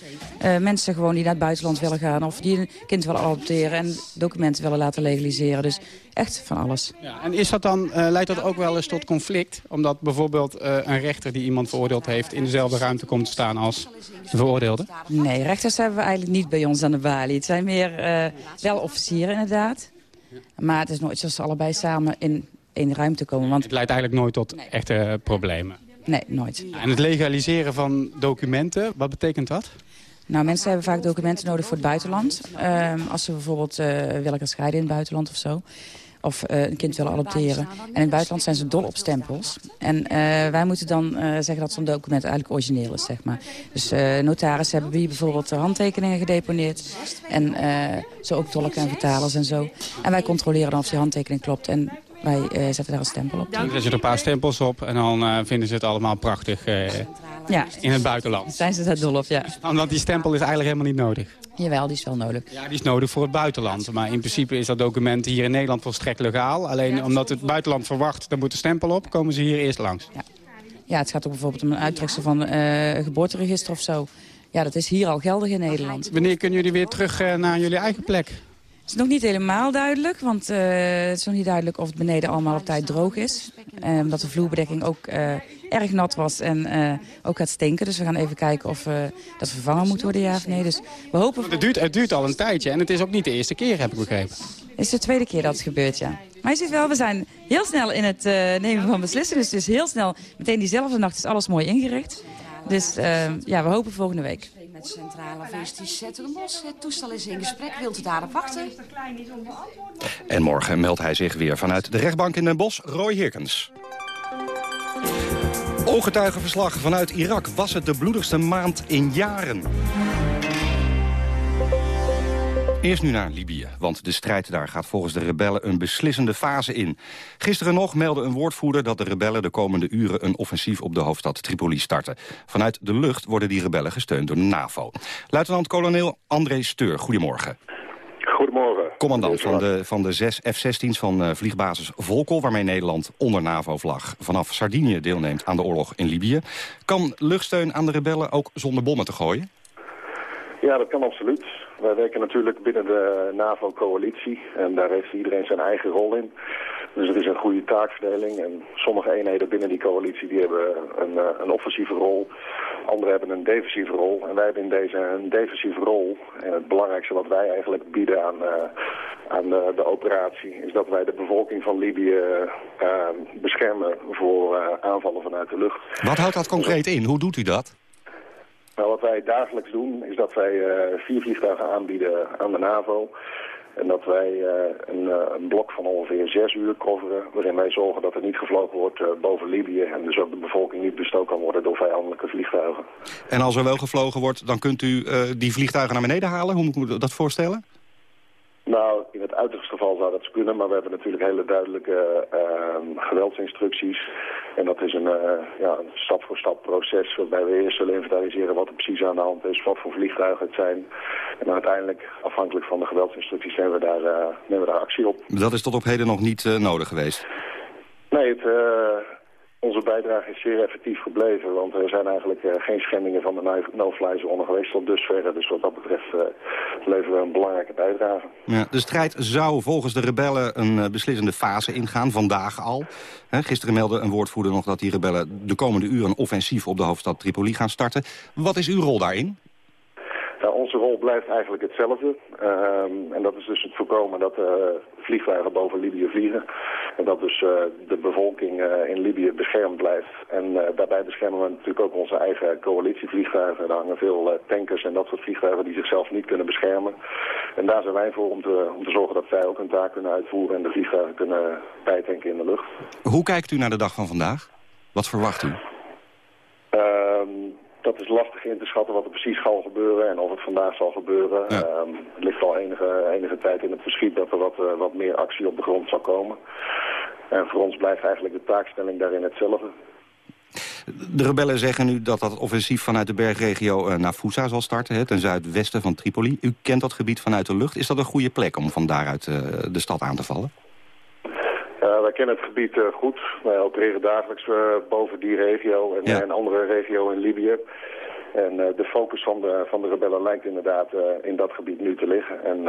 Uh, mensen gewoon die naar het buitenland willen gaan... of die een kind willen adopteren en documenten willen laten legaliseren. Dus echt van alles. Ja, en is dat dan, uh, leidt dat ook wel eens tot conflict? Omdat bijvoorbeeld uh, een rechter die iemand veroordeeld heeft... in dezelfde ruimte komt te staan als de veroordeelde? Nee, rechters hebben we eigenlijk niet bij ons aan de balie. Het zijn meer wel officieren inderdaad. Maar het is nooit zoals ze allebei samen in één ruimte komen. Want... Het leidt eigenlijk nooit tot nee. echte problemen? Nee, nooit. En het legaliseren van documenten, wat betekent dat? Nou, mensen hebben vaak documenten nodig voor het buitenland. Um, als ze bijvoorbeeld uh, willen gaan scheiden in het buitenland of zo. Of uh, een kind willen adopteren. En in het buitenland zijn ze dol op stempels. En uh, wij moeten dan zeggen dat zo'n document eigenlijk origineel is, zeg maar. Dus notarissen hebben wie bijvoorbeeld handtekeningen gedeponeerd. En zo ook tolken en vertalers en zo. En wij controleren dan of die handtekening klopt. En wij uh, zetten daar een stempel op. Dan zet je een paar stempels op en dan uh, vinden ze het allemaal prachtig uh, ja. in het buitenland. Zijn ze daar dol op, ja. Want die stempel is eigenlijk helemaal niet nodig. Jawel, die is wel nodig. Ja, die is nodig voor het buitenland. Maar in principe is dat document hier in Nederland volstrekt legaal. Alleen omdat het buitenland verwacht, er moet een stempel op, komen ze hier eerst langs. Ja, ja het gaat ook bijvoorbeeld om een uittreksel van uh, geboorteregister of zo. ja, dat is hier al geldig in Nederland. Wanneer kunnen jullie weer terug eh, naar jullie eigen plek? Het is nog niet helemaal duidelijk, want uh, het is nog niet duidelijk of het beneden allemaal op tijd droog is. Uh, omdat de vloerbedekking ook uh, erg nat was en ook gaat stinken. Dus we gaan even kijken of dat vervangen moet worden, ja of nee. Dus we hopen... Het duurt, het duurt al een tijdje en het is ook niet de eerste keer, heb ik begrepen. Het is de tweede keer dat het gebeurt, ja. Maar je ziet wel, we zijn heel snel in het nemen van beslissingen. Dus het is heel snel, meteen diezelfde nacht is alles mooi ingericht. Dus ja, we hopen volgende week met Centrale VST Zetterbos. Het toestel is in gesprek. Wilt u daarop wachten? En morgen meldt hij zich weer vanuit de rechtbank in Den Bosch, Roy Hirkens. Ooggetuigenverslag vanuit Irak. Was het de bloedigste maand in jaren? Eerst nu naar Libië, want de strijd daar gaat volgens de rebellen een beslissende fase in. Gisteren nog meldde een woordvoerder dat de rebellen de komende uren een offensief op de hoofdstad Tripoli starten. Vanuit de lucht worden die rebellen gesteund door de NAVO. Luitenant-kolonel André Steur, goedemorgen. Goedemorgen. Commandant van de, van de zes F-16's van uh, vliegbasis Volkel... waarmee Nederland onder NAVO-vlag vanaf Sardinië deelneemt aan de oorlog in Libië. Kan luchtsteun aan de rebellen ook zonder bommen te gooien? Ja, dat kan absoluut. Wij werken natuurlijk binnen de NAVO-coalitie en daar heeft iedereen zijn eigen rol in. Dus het is een goede taakverdeling en sommige eenheden binnen die coalitie die hebben een, eh, een offensieve rol. Anderen hebben een defensieve rol en wij hebben in deze een defensieve rol. En het belangrijkste wat wij eigenlijk bieden aan, uh, aan de, de, operatie is dat wij de bevolking van Libië uh, beschermen voor aanvallen vanuit de lucht. Wat houdt dat concreet in? Hoe doet u dat? Nou, wat wij dagelijks doen is dat wij uh, vier vliegtuigen aanbieden aan de NAVO. En dat wij een, uh, een, blok van ongeveer zes uur coveren... waarin wij zorgen dat er niet gevlogen wordt boven Libië... en dus ook de bevolking niet bestoken kan worden door vijandelijke vliegtuigen. En als er wel gevlogen wordt, dan kunt u die vliegtuigen naar beneden halen? Hoe moet ik dat voorstellen? Nou, in het uiterste geval zou dat kunnen, maar we hebben natuurlijk hele duidelijke uh, geweldsinstructies. En dat is een, uh, ja, een stap-voor-stap proces waarbij we eerst zullen inventariseren wat er precies aan de hand is, wat voor vliegtuigen het zijn. En uiteindelijk, afhankelijk van de geweldsinstructies, nemen we daar, uh, nemen we daar actie op. Dat is tot op heden nog niet nodig geweest? Nee, het, onze bijdrage is zeer effectief gebleven, want er zijn eigenlijk uh, geen schendingen van de no-fly zone geweest tot. Dus wat dat betreft uh, leveren we een belangrijke bijdrage. Ja, de strijd zou volgens de rebellen een uh, beslissende fase ingaan, vandaag al. Gisteren meldde een woordvoerder nog dat die rebellen de komende uren een offensief op de hoofdstad Tripoli gaan starten. Wat is uw rol daarin? Onze rol blijft eigenlijk hetzelfde. Um, en dat is dus het voorkomen dat uh, vliegtuigen boven Libië vliegen. En dat dus uh, de bevolking uh, in Libië beschermd blijft. En daarbij beschermen we natuurlijk ook onze eigen coalitievliegtuigen. Er hangen veel tankers en dat soort vliegtuigen die zichzelf niet kunnen beschermen. En daar zijn wij voor om te, om te zorgen dat zij ook hun taak kunnen uitvoeren... en de vliegtuigen kunnen bijtanken in de lucht. Hoe kijkt u naar de dag van vandaag? Wat verwacht u? Dat is lastig in te schatten wat er precies zal gebeuren en of het vandaag zal gebeuren. Ja. Um, het ligt al enige, enige tijd in het verschiet dat er wat, uh, wat meer actie op de grond zal komen. En voor ons blijft eigenlijk de taakstelling daarin hetzelfde. De rebellen zeggen nu dat dat offensief vanuit de bergregio uh, naar Foussa zal starten, hè, ten zuidwesten van Tripoli. U kent dat gebied vanuit de lucht. Is dat een goede plek om van daaruit uh, de stad aan te vallen? Wij kennen het gebied uh, goed. Wij opereren dagelijks uh, boven die regio en, ja. en andere regio in Libië. En de focus van de, van de rebellen lijkt inderdaad in dat gebied nu te liggen. En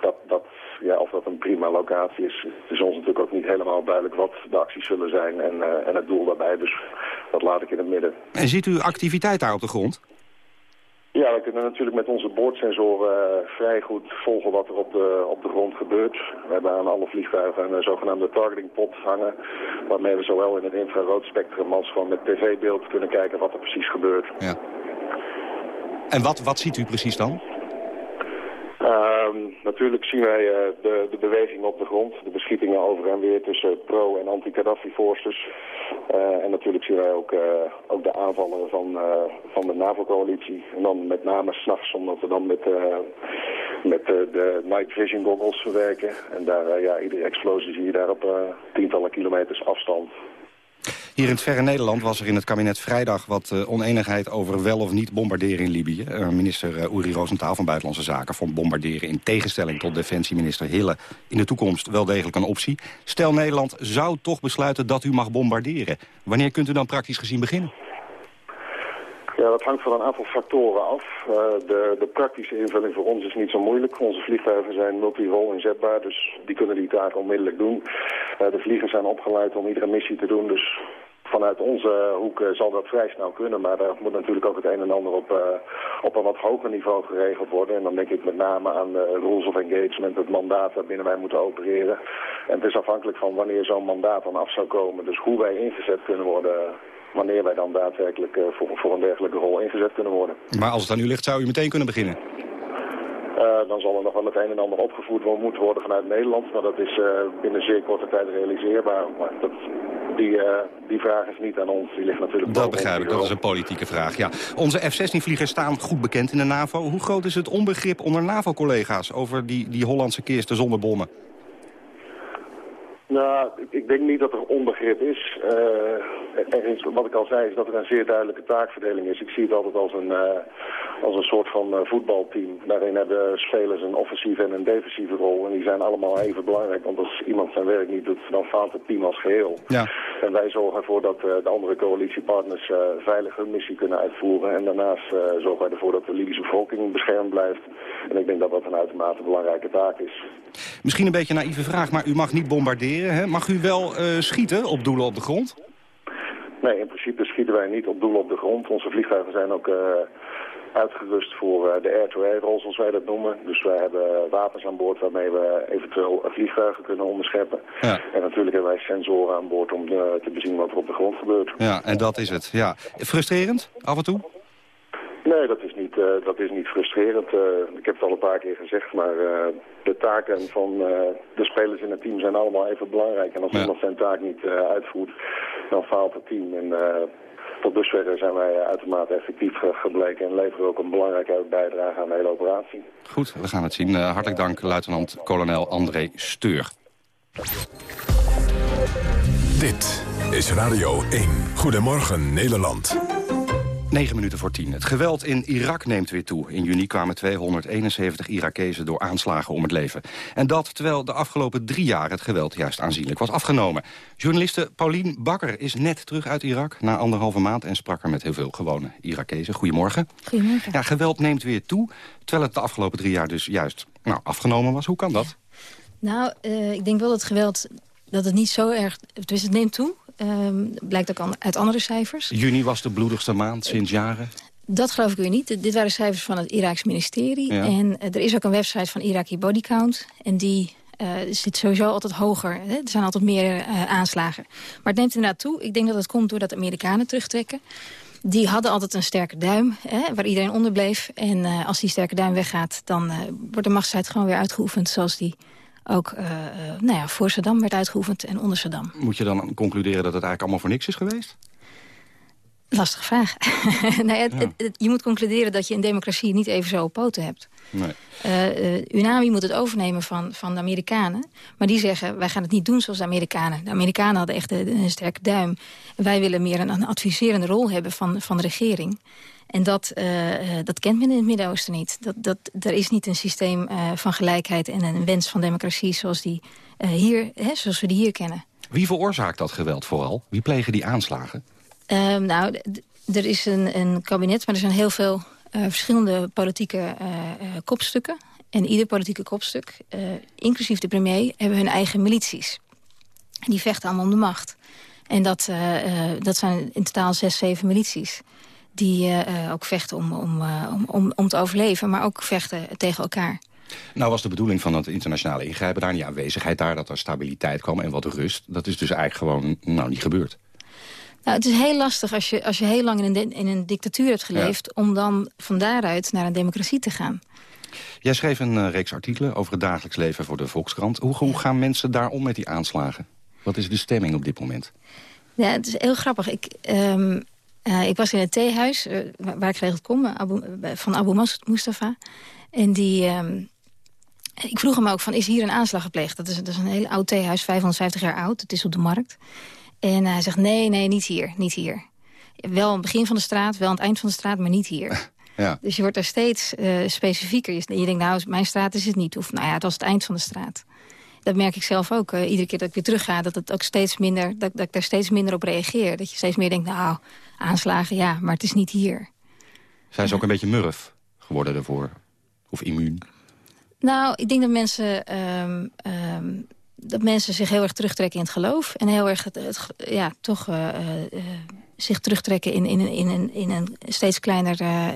dat, dat, ja, of dat een prima locatie is, het is ons natuurlijk ook niet helemaal duidelijk wat de acties zullen zijn en, en het doel daarbij. Dus dat laat ik in het midden. En ziet u activiteit daar op de grond? Ja, we kunnen natuurlijk met onze boordsensoren uh, vrij goed volgen wat er op de, op de grond gebeurt. We hebben aan alle vliegtuigen een zogenaamde targeting pot hangen. Waarmee we zowel in het infrarood spectrum als gewoon met tv-beeld kunnen kijken wat er precies gebeurt. Ja. En wat, wat ziet u precies dan? Um, natuurlijk zien wij uh, de, de beweging op de grond, de beschietingen over en weer tussen pro- en anti-Gaddafi-forces. Uh, en natuurlijk zien wij ook, uh, ook de aanvallen van, van de NAVO-coalitie. En dan met name s'nachts, omdat we dan met, met de night vision goggles werken. En daar, ja, iedere explosie zie je daar op tientallen kilometers afstand. Hier in het verre Nederland was er in het kabinet vrijdag wat uh, oneenigheid over wel of niet bombarderen in Libië. Uh, minister uh, Uri Rosenthal van Buitenlandse Zaken vond bombarderen in tegenstelling tot defensieminister Hille in de toekomst wel degelijk een optie. Stel Nederland zou toch besluiten dat u mag bombarderen. Wanneer kunt u dan praktisch gezien beginnen? Ja, dat hangt van een aantal factoren af. De, de, praktische invulling voor ons is niet zo moeilijk. Onze vliegtuigen zijn multirol inzetbaar, dus die kunnen die taak onmiddellijk doen. De vliegers zijn opgeleid om iedere missie te doen, dus vanuit onze hoek uh, zal dat vrij snel kunnen. Maar daar moet natuurlijk ook het een en ander op, op een wat hoger niveau geregeld worden. En dan denk ik met name aan de rules of engagement, het mandaat waarbinnen wij moeten opereren. En het is afhankelijk van wanneer zo'n mandaat dan af zou komen. Dus hoe wij ingezet kunnen worden wanneer wij dan daadwerkelijk voor, voor, een dergelijke rol ingezet kunnen worden. Maar als het aan u ligt, zou u meteen kunnen beginnen? Uh, dan zal er nog wel het een en ander opgevoerd moeten worden vanuit Nederland. Maar dat is uh, binnen zeer korte tijd realiseerbaar. Maar dat, die, die vraag is niet aan ons. Die ligt natuurlijk Dat begrijp ik, dat is een politieke vraag. Ja. Onze F-16-vliegers staan goed bekend in de NAVO. Hoe groot is het onbegrip onder NAVO-collega's over die, die Hollandse kisten zonder bommen? Nou, ik denk niet dat er onbegrip is. Uh, er is. Wat ik al zei is dat er een zeer duidelijke taakverdeling is. Ik zie het altijd als een, uh, als een soort van uh, voetbalteam. Daarin hebben spelers een offensieve en een defensieve rol. En die zijn allemaal even belangrijk. Want als iemand zijn werk niet doet, dan faalt het team als geheel. Ja. En wij zorgen ervoor dat de andere coalitiepartners veilig hun missie kunnen uitvoeren. En daarnaast zorgen wij ervoor dat de Libische bevolking beschermd blijft. En ik denk dat dat een uitermate belangrijke taak is. Misschien een beetje een naïeve vraag, maar u mag niet bombarderen. Hè? Mag u wel uh, schieten op doelen op de grond? Nee, in principe schieten wij niet op doelen op de grond. Onze vliegtuigen zijn ook uh, uitgerust voor uh, de air-to-air-rol, zoals wij dat noemen. Dus wij hebben wapens aan boord waarmee we eventueel vliegtuigen kunnen onderscheppen. Ja. En natuurlijk hebben wij sensoren aan boord om te bezien wat er op de grond gebeurt. Ja, en dat is het. Ja. Frustrerend, af en toe? Nee, dat is niet, uh, dat is niet frustrerend. Uh, ik heb het al een paar keer gezegd, maar uh, de taken van de spelers in het team zijn allemaal even belangrijk. En als ja. iemand zijn taak niet uitvoert, dan faalt het team. En tot dusver zijn wij uitermate effectief gebleken en leveren ook een belangrijke bijdrage aan de hele operatie. Goed, we gaan het zien. hartelijk dank, luitenant-kolonel André Steur. Dit is Radio 1. Goedemorgen Nederland. 9 minuten voor 10. Het geweld in Irak neemt weer toe. In juni kwamen 271 Irakezen door aanslagen om het leven. En dat terwijl de afgelopen drie jaar het geweld juist aanzienlijk was afgenomen. Journaliste Paulien Bakker is net terug uit Irak na anderhalve maand... en sprak er met heel veel gewone Irakezen. Goedemorgen. Goedemorgen. Ja, geweld neemt weer toe, terwijl het de afgelopen drie jaar dus juist nou, afgenomen was. Hoe kan dat? Nou, uh, ik denk wel dat geweld dat het niet zo erg... Dus het neemt toe, Um, blijkt ook uit andere cijfers. Juni was de bloedigste maand sinds jaren? Dat geloof ik weer niet. Dit waren cijfers van het Iraaks ministerie. Ja. En uh, er is ook een website van Iraki Body Count. En die uh, zit sowieso altijd hoger. Hè? Er zijn altijd meer uh, aanslagen. Maar het neemt inderdaad toe. Ik denk dat het komt doordat de Amerikanen terugtrekken. Die hadden altijd een sterke duim, hè, waar iedereen onder bleef. En als die sterke duim weggaat, dan wordt de machtsheid gewoon weer uitgeoefend... zoals die ook uh, nou ja, voor Saddam werd uitgeoefend en onder Saddam. Moet je dan concluderen dat het eigenlijk allemaal voor niks is geweest? Lastige vraag. ja. het, het, je moet concluderen dat je een democratie niet even zo op poten hebt. Nee. Uh, uh, UNAMI moet het overnemen van, van de Amerikanen. Maar die zeggen, wij gaan het niet doen zoals de Amerikanen. De Amerikanen hadden echt een, een sterke duim. Wij willen meer een, een adviserende rol hebben van, van de regering. En dat, uh, dat kent men in het Midden-Oosten niet. Dat, dat, er is niet een systeem van gelijkheid en een wens van democratie zoals, die, hier, hè, zoals we die hier kennen. Wie veroorzaakt dat geweld vooral? Wie plegen die aanslagen? Um, nou, er is een, een, kabinet, maar er zijn heel veel verschillende politieke kopstukken. En ieder politieke kopstuk, inclusief de premier, hebben hun eigen milities. En die vechten allemaal om de macht. En dat, dat zijn in totaal zes, zeven milities die ook vechten om, om, uh, om, om te overleven, maar ook vechten tegen elkaar. Nou was de bedoeling van het internationale ingrijpen daar, die aanwezigheid daar, dat er stabiliteit kwam en wat rust. Dat is dus eigenlijk gewoon nou, niet gebeurd. Nou, het is heel lastig als je, als je heel lang in een, in een dictatuur hebt geleefd... Ja. om dan van daaruit naar een democratie te gaan. Jij schreef een uh, reeks artikelen over het dagelijks leven voor de Volkskrant. Hoe, hoe gaan mensen daar om met die aanslagen? Wat is de stemming op dit moment? Ja, het is heel grappig. Ik, um, Uh, ik was in het theehuis, uh, waar ik geregeld kom, Abu, van Abu Mustafa. En die, um, ik vroeg hem ook van, is hier een aanslag gepleegd? Dat is, dat is een heel oud theehuis, 550 jaar oud. Het is op de markt. En hij zegt, nee, nee, niet hier, niet hier. Wel aan het begin van de straat, wel aan het eind van de straat, maar niet hier. Ja. Dus je wordt daar steeds uh, specifieker. Je, denkt, nou, mijn straat is het niet. Of nou ja, het was het eind van de straat dat merk ik zelf ook. Uh, iedere keer dat ik weer terug ga, dat, het ook steeds minder, dat, dat ik daar steeds minder op reageer. Dat je steeds meer denkt, nou, aanslagen, ja, maar het is niet hier. Zijn ze ook een beetje murf geworden ervoor? Of immuun? Nou, ik denk dat mensen, ehm, ehm, dat mensen zich heel erg terugtrekken in het geloof. En heel erg het, het- ja, toch eh, eh, eh, zich terugtrekken in, in, in, in, in een steeds kleiner, eh,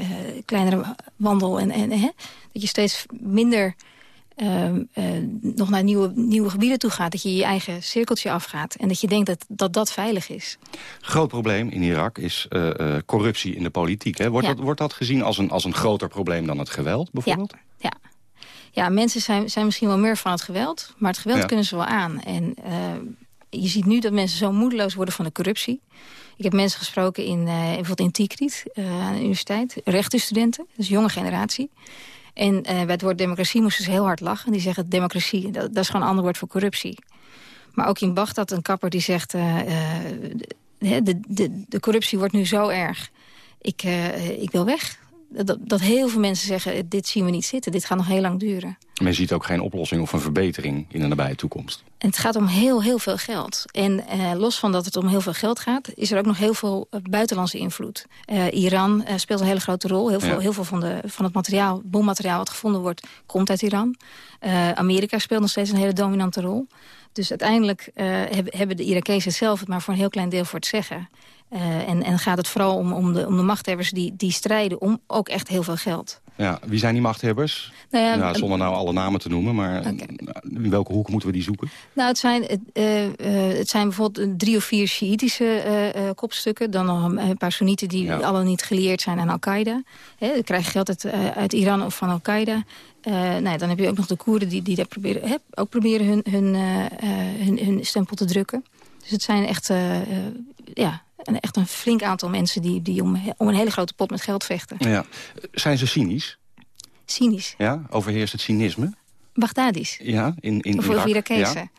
kleinere wandel. En, en, hè? Dat je steeds minder ehm, eh, nog naar nieuwe, nieuwe gebieden toe gaat. Dat je je eigen cirkeltje afgaat. En dat je denkt dat dat, dat veilig is. Groot probleem in Irak is corruptie in de politiek. Hè? Wordt, Ja. dat, wordt dat gezien als een, als een groter probleem dan het geweld, bijvoorbeeld? Ja, ja mensen zijn, zijn misschien wel meer van het geweld. Maar het geweld Ja. kunnen ze wel aan. En eh, je ziet nu dat mensen zo moedeloos worden van de corruptie. Ik heb mensen gesproken in, eh, bijvoorbeeld in Tikrit, eh, aan de universiteit. Rechtenstudenten, dus jonge generatie. En bij het woord democratie moesten ze heel hard lachen. Die zeggen democratie, dat, dat is gewoon een ander woord voor corruptie. Maar ook in Bagdad een kapper die zegt... de, de, de, de corruptie wordt nu zo erg. Ik, ik wil weg. Dat, dat heel veel mensen zeggen, dit zien we niet zitten. Dit gaat nog heel lang duren. Men ziet ook geen oplossing of een verbetering in de nabije toekomst. En het gaat om heel, heel veel geld. En eh, los van dat het om heel veel geld gaat... is er ook nog heel veel eh, buitenlandse invloed. Eh, Iran eh, speelt een hele grote rol. Heel veel, Ja. heel veel van, de, van het materiaal, bommateriaal wat gevonden wordt... komt uit Iran. Eh, Amerika speelt nog steeds een hele dominante rol. Dus uiteindelijk eh, hebben, de Irakezen zelf het maar voor een heel klein deel voor het zeggen. Eh, en, en gaat het vooral om, om, de, om de machthebbers die, die strijden om ook echt heel veel geld. Ja, wie zijn die machthebbers? Nou ja, Ja, zonder nou alle namen te noemen, maar in welke hoek moeten we die zoeken? Nou, het zijn, het, eh, het zijn bijvoorbeeld drie of vier Sjiïtische eh, kopstukken. Dan nog een, paar Soenieten die Ja. alle niet gelieerd zijn aan Al-Qaeda. Die krijgen geld uit, uit Iran of van Al-Qaeda. Eh, nou, dan heb je ook nog de Koerden die, die daar proberen, hè, ook proberen hun, hun, eh, eh, hun, hun stempel te drukken. Dus het zijn echt, ja, een, echt een flink aantal mensen die, die om, om een hele grote pot met geld vechten. Ja. Zijn ze cynisch? Cynisch. Ja? Overheerst het cynisme? Baghdadis. Ja, in, in Of Irak? of Irakezen.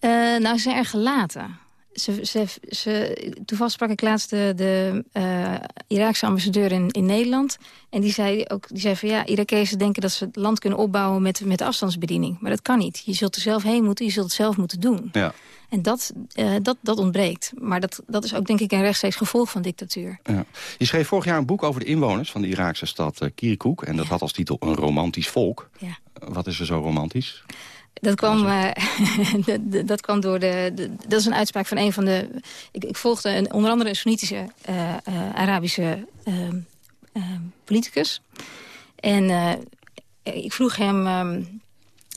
Ja? Nou, ze zijn erg gelaten. Ze, ze, ze, toevallig sprak ik laatst de, de eh, Iraakse ambassadeur in, in Nederland. En die zei, ook, die zei van ja, Irakezen denken dat ze het land kunnen opbouwen met, met afstandsbediening. Maar dat kan niet. Je zult er zelf heen moeten, je zult het zelf moeten doen. Ja. En dat, eh, dat, dat ontbreekt. Maar dat, dat is ook denk ik een rechtstreeks gevolg van dictatuur. Ja. Je schreef vorig jaar een boek over de inwoners van de Iraakse stad uh, Kirkuk. En dat had als titel Een romantisch volk. Ja. Wat is er zo romantisch? Dat kwam, uh, dat, kwam door de, de, Dat is een uitspraak van een van de... Ik, ik volgde een, onder andere een Soenitische uh, uh, Arabische politicus. En ik vroeg hem... Um,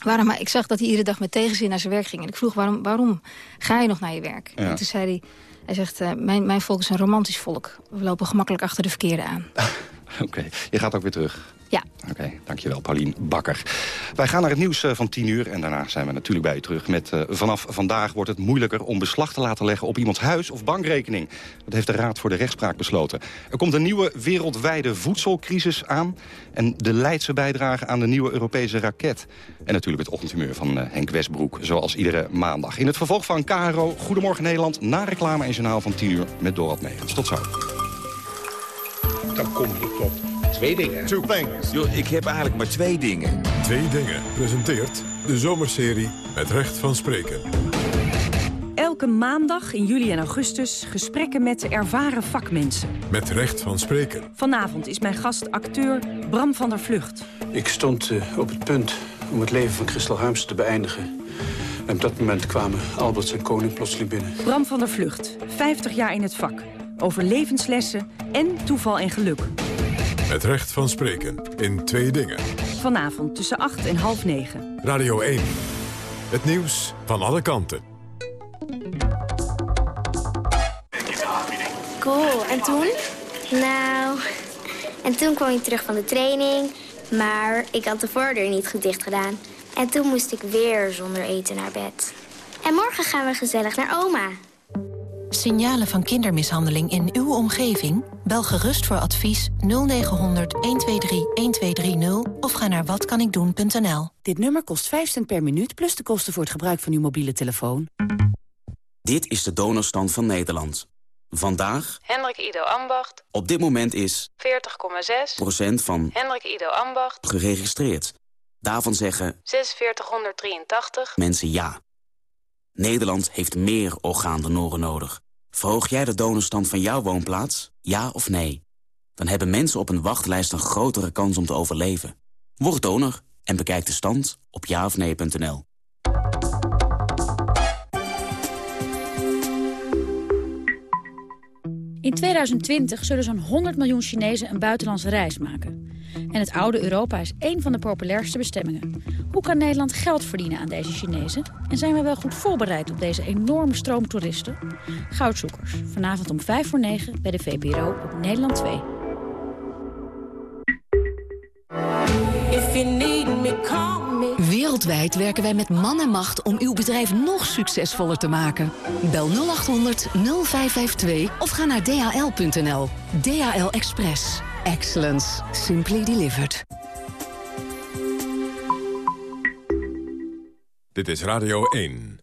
waarom, ik zag dat hij iedere dag met tegenzin naar zijn werk ging. En ik vroeg, waarom, waarom ga je nog naar je werk? Ja. En toen zei hij... Hij zegt, mijn, mijn volk is een romantisch volk. We lopen gemakkelijk achter de verkeerde aan. Oké, okay. je gaat ook weer terug. Ja. Oké, okay, dankjewel Paulien Bakker. Wij gaan naar het nieuws van 10 uur en daarna zijn we natuurlijk bij u terug met uh, vanaf vandaag wordt het moeilijker om beslag te laten leggen op iemands huis of bankrekening. Dat heeft de Raad voor de Rechtspraak besloten. Er komt een nieuwe wereldwijde voedselcrisis aan en de Leidse bijdrage aan de nieuwe Europese raket. En natuurlijk het ochtendhumeur van uh, Henk Westbroek, zoals iedere maandag. In het vervolg van KRO Goedemorgen Nederland, na reclame en journaal van 10 uur met Dorad Megens. Tot zo. Dan kom je tot Twee dingen. Two things. Yo, ik heb eigenlijk maar twee dingen. Twee dingen presenteert de zomerserie met recht van spreken. Elke maandag in juli en augustus gesprekken met ervaren vakmensen. Met recht van spreken. Vanavond is mijn gast acteur Bram van der Vlucht. Ik stond uh, op het punt om het leven van Christel Harms te beëindigen. En op dat moment kwamen Albert en Koning plotseling binnen. Bram van der Vlucht, 50 jaar in het vak. Over levenslessen en toeval en geluk. Het recht van spreken in twee dingen. Vanavond tussen 8 en half 9. Radio 1. Het nieuws van alle kanten. Cool, en toen? Nou, en toen kwam ik terug van de training, maar ik had de voordeur niet goed dicht gedaan. En toen moest ik weer zonder eten naar bed. En morgen gaan we gezellig naar oma. Signalen van kindermishandeling in uw omgeving? Bel gerust voor advies 0900 123 1230 of ga naar watkanikdoen.nl. Dit nummer kost 5 cent per minuut plus de kosten voor het gebruik van uw mobiele telefoon. Dit is de donorstand van Nederland. Vandaag... Hendrik Ido Ambacht. Op dit moment is... 40,6 procent van... Hendrik Ido Ambacht. Geregistreerd. Daarvan zeggen... 4683 mensen ja. Nederland heeft meer orgaandonoren nodig. Verhoog jij de donorstand van jouw woonplaats? Ja of nee? Dan hebben mensen op een wachtlijst een grotere kans om te overleven. Word donor en bekijk de stand op jaofnee.nl. In 2020 zullen zo'n 100 miljoen Chinezen een buitenlandse reis maken. En het oude Europa is één van de populairste bestemmingen. Hoe kan Nederland geld verdienen aan deze Chinezen? En zijn we wel goed voorbereid op deze enorme stroom toeristen? Goudzoekers, vanavond om 5 voor 9 bij de VPRO op Nederland 2. Wereldwijd werken wij met man en macht om uw bedrijf nog succesvoller te maken. Bel 0800 0552 of ga naar dhl.nl. DHL Express. Excellence. Simply delivered. Dit is Radio 1.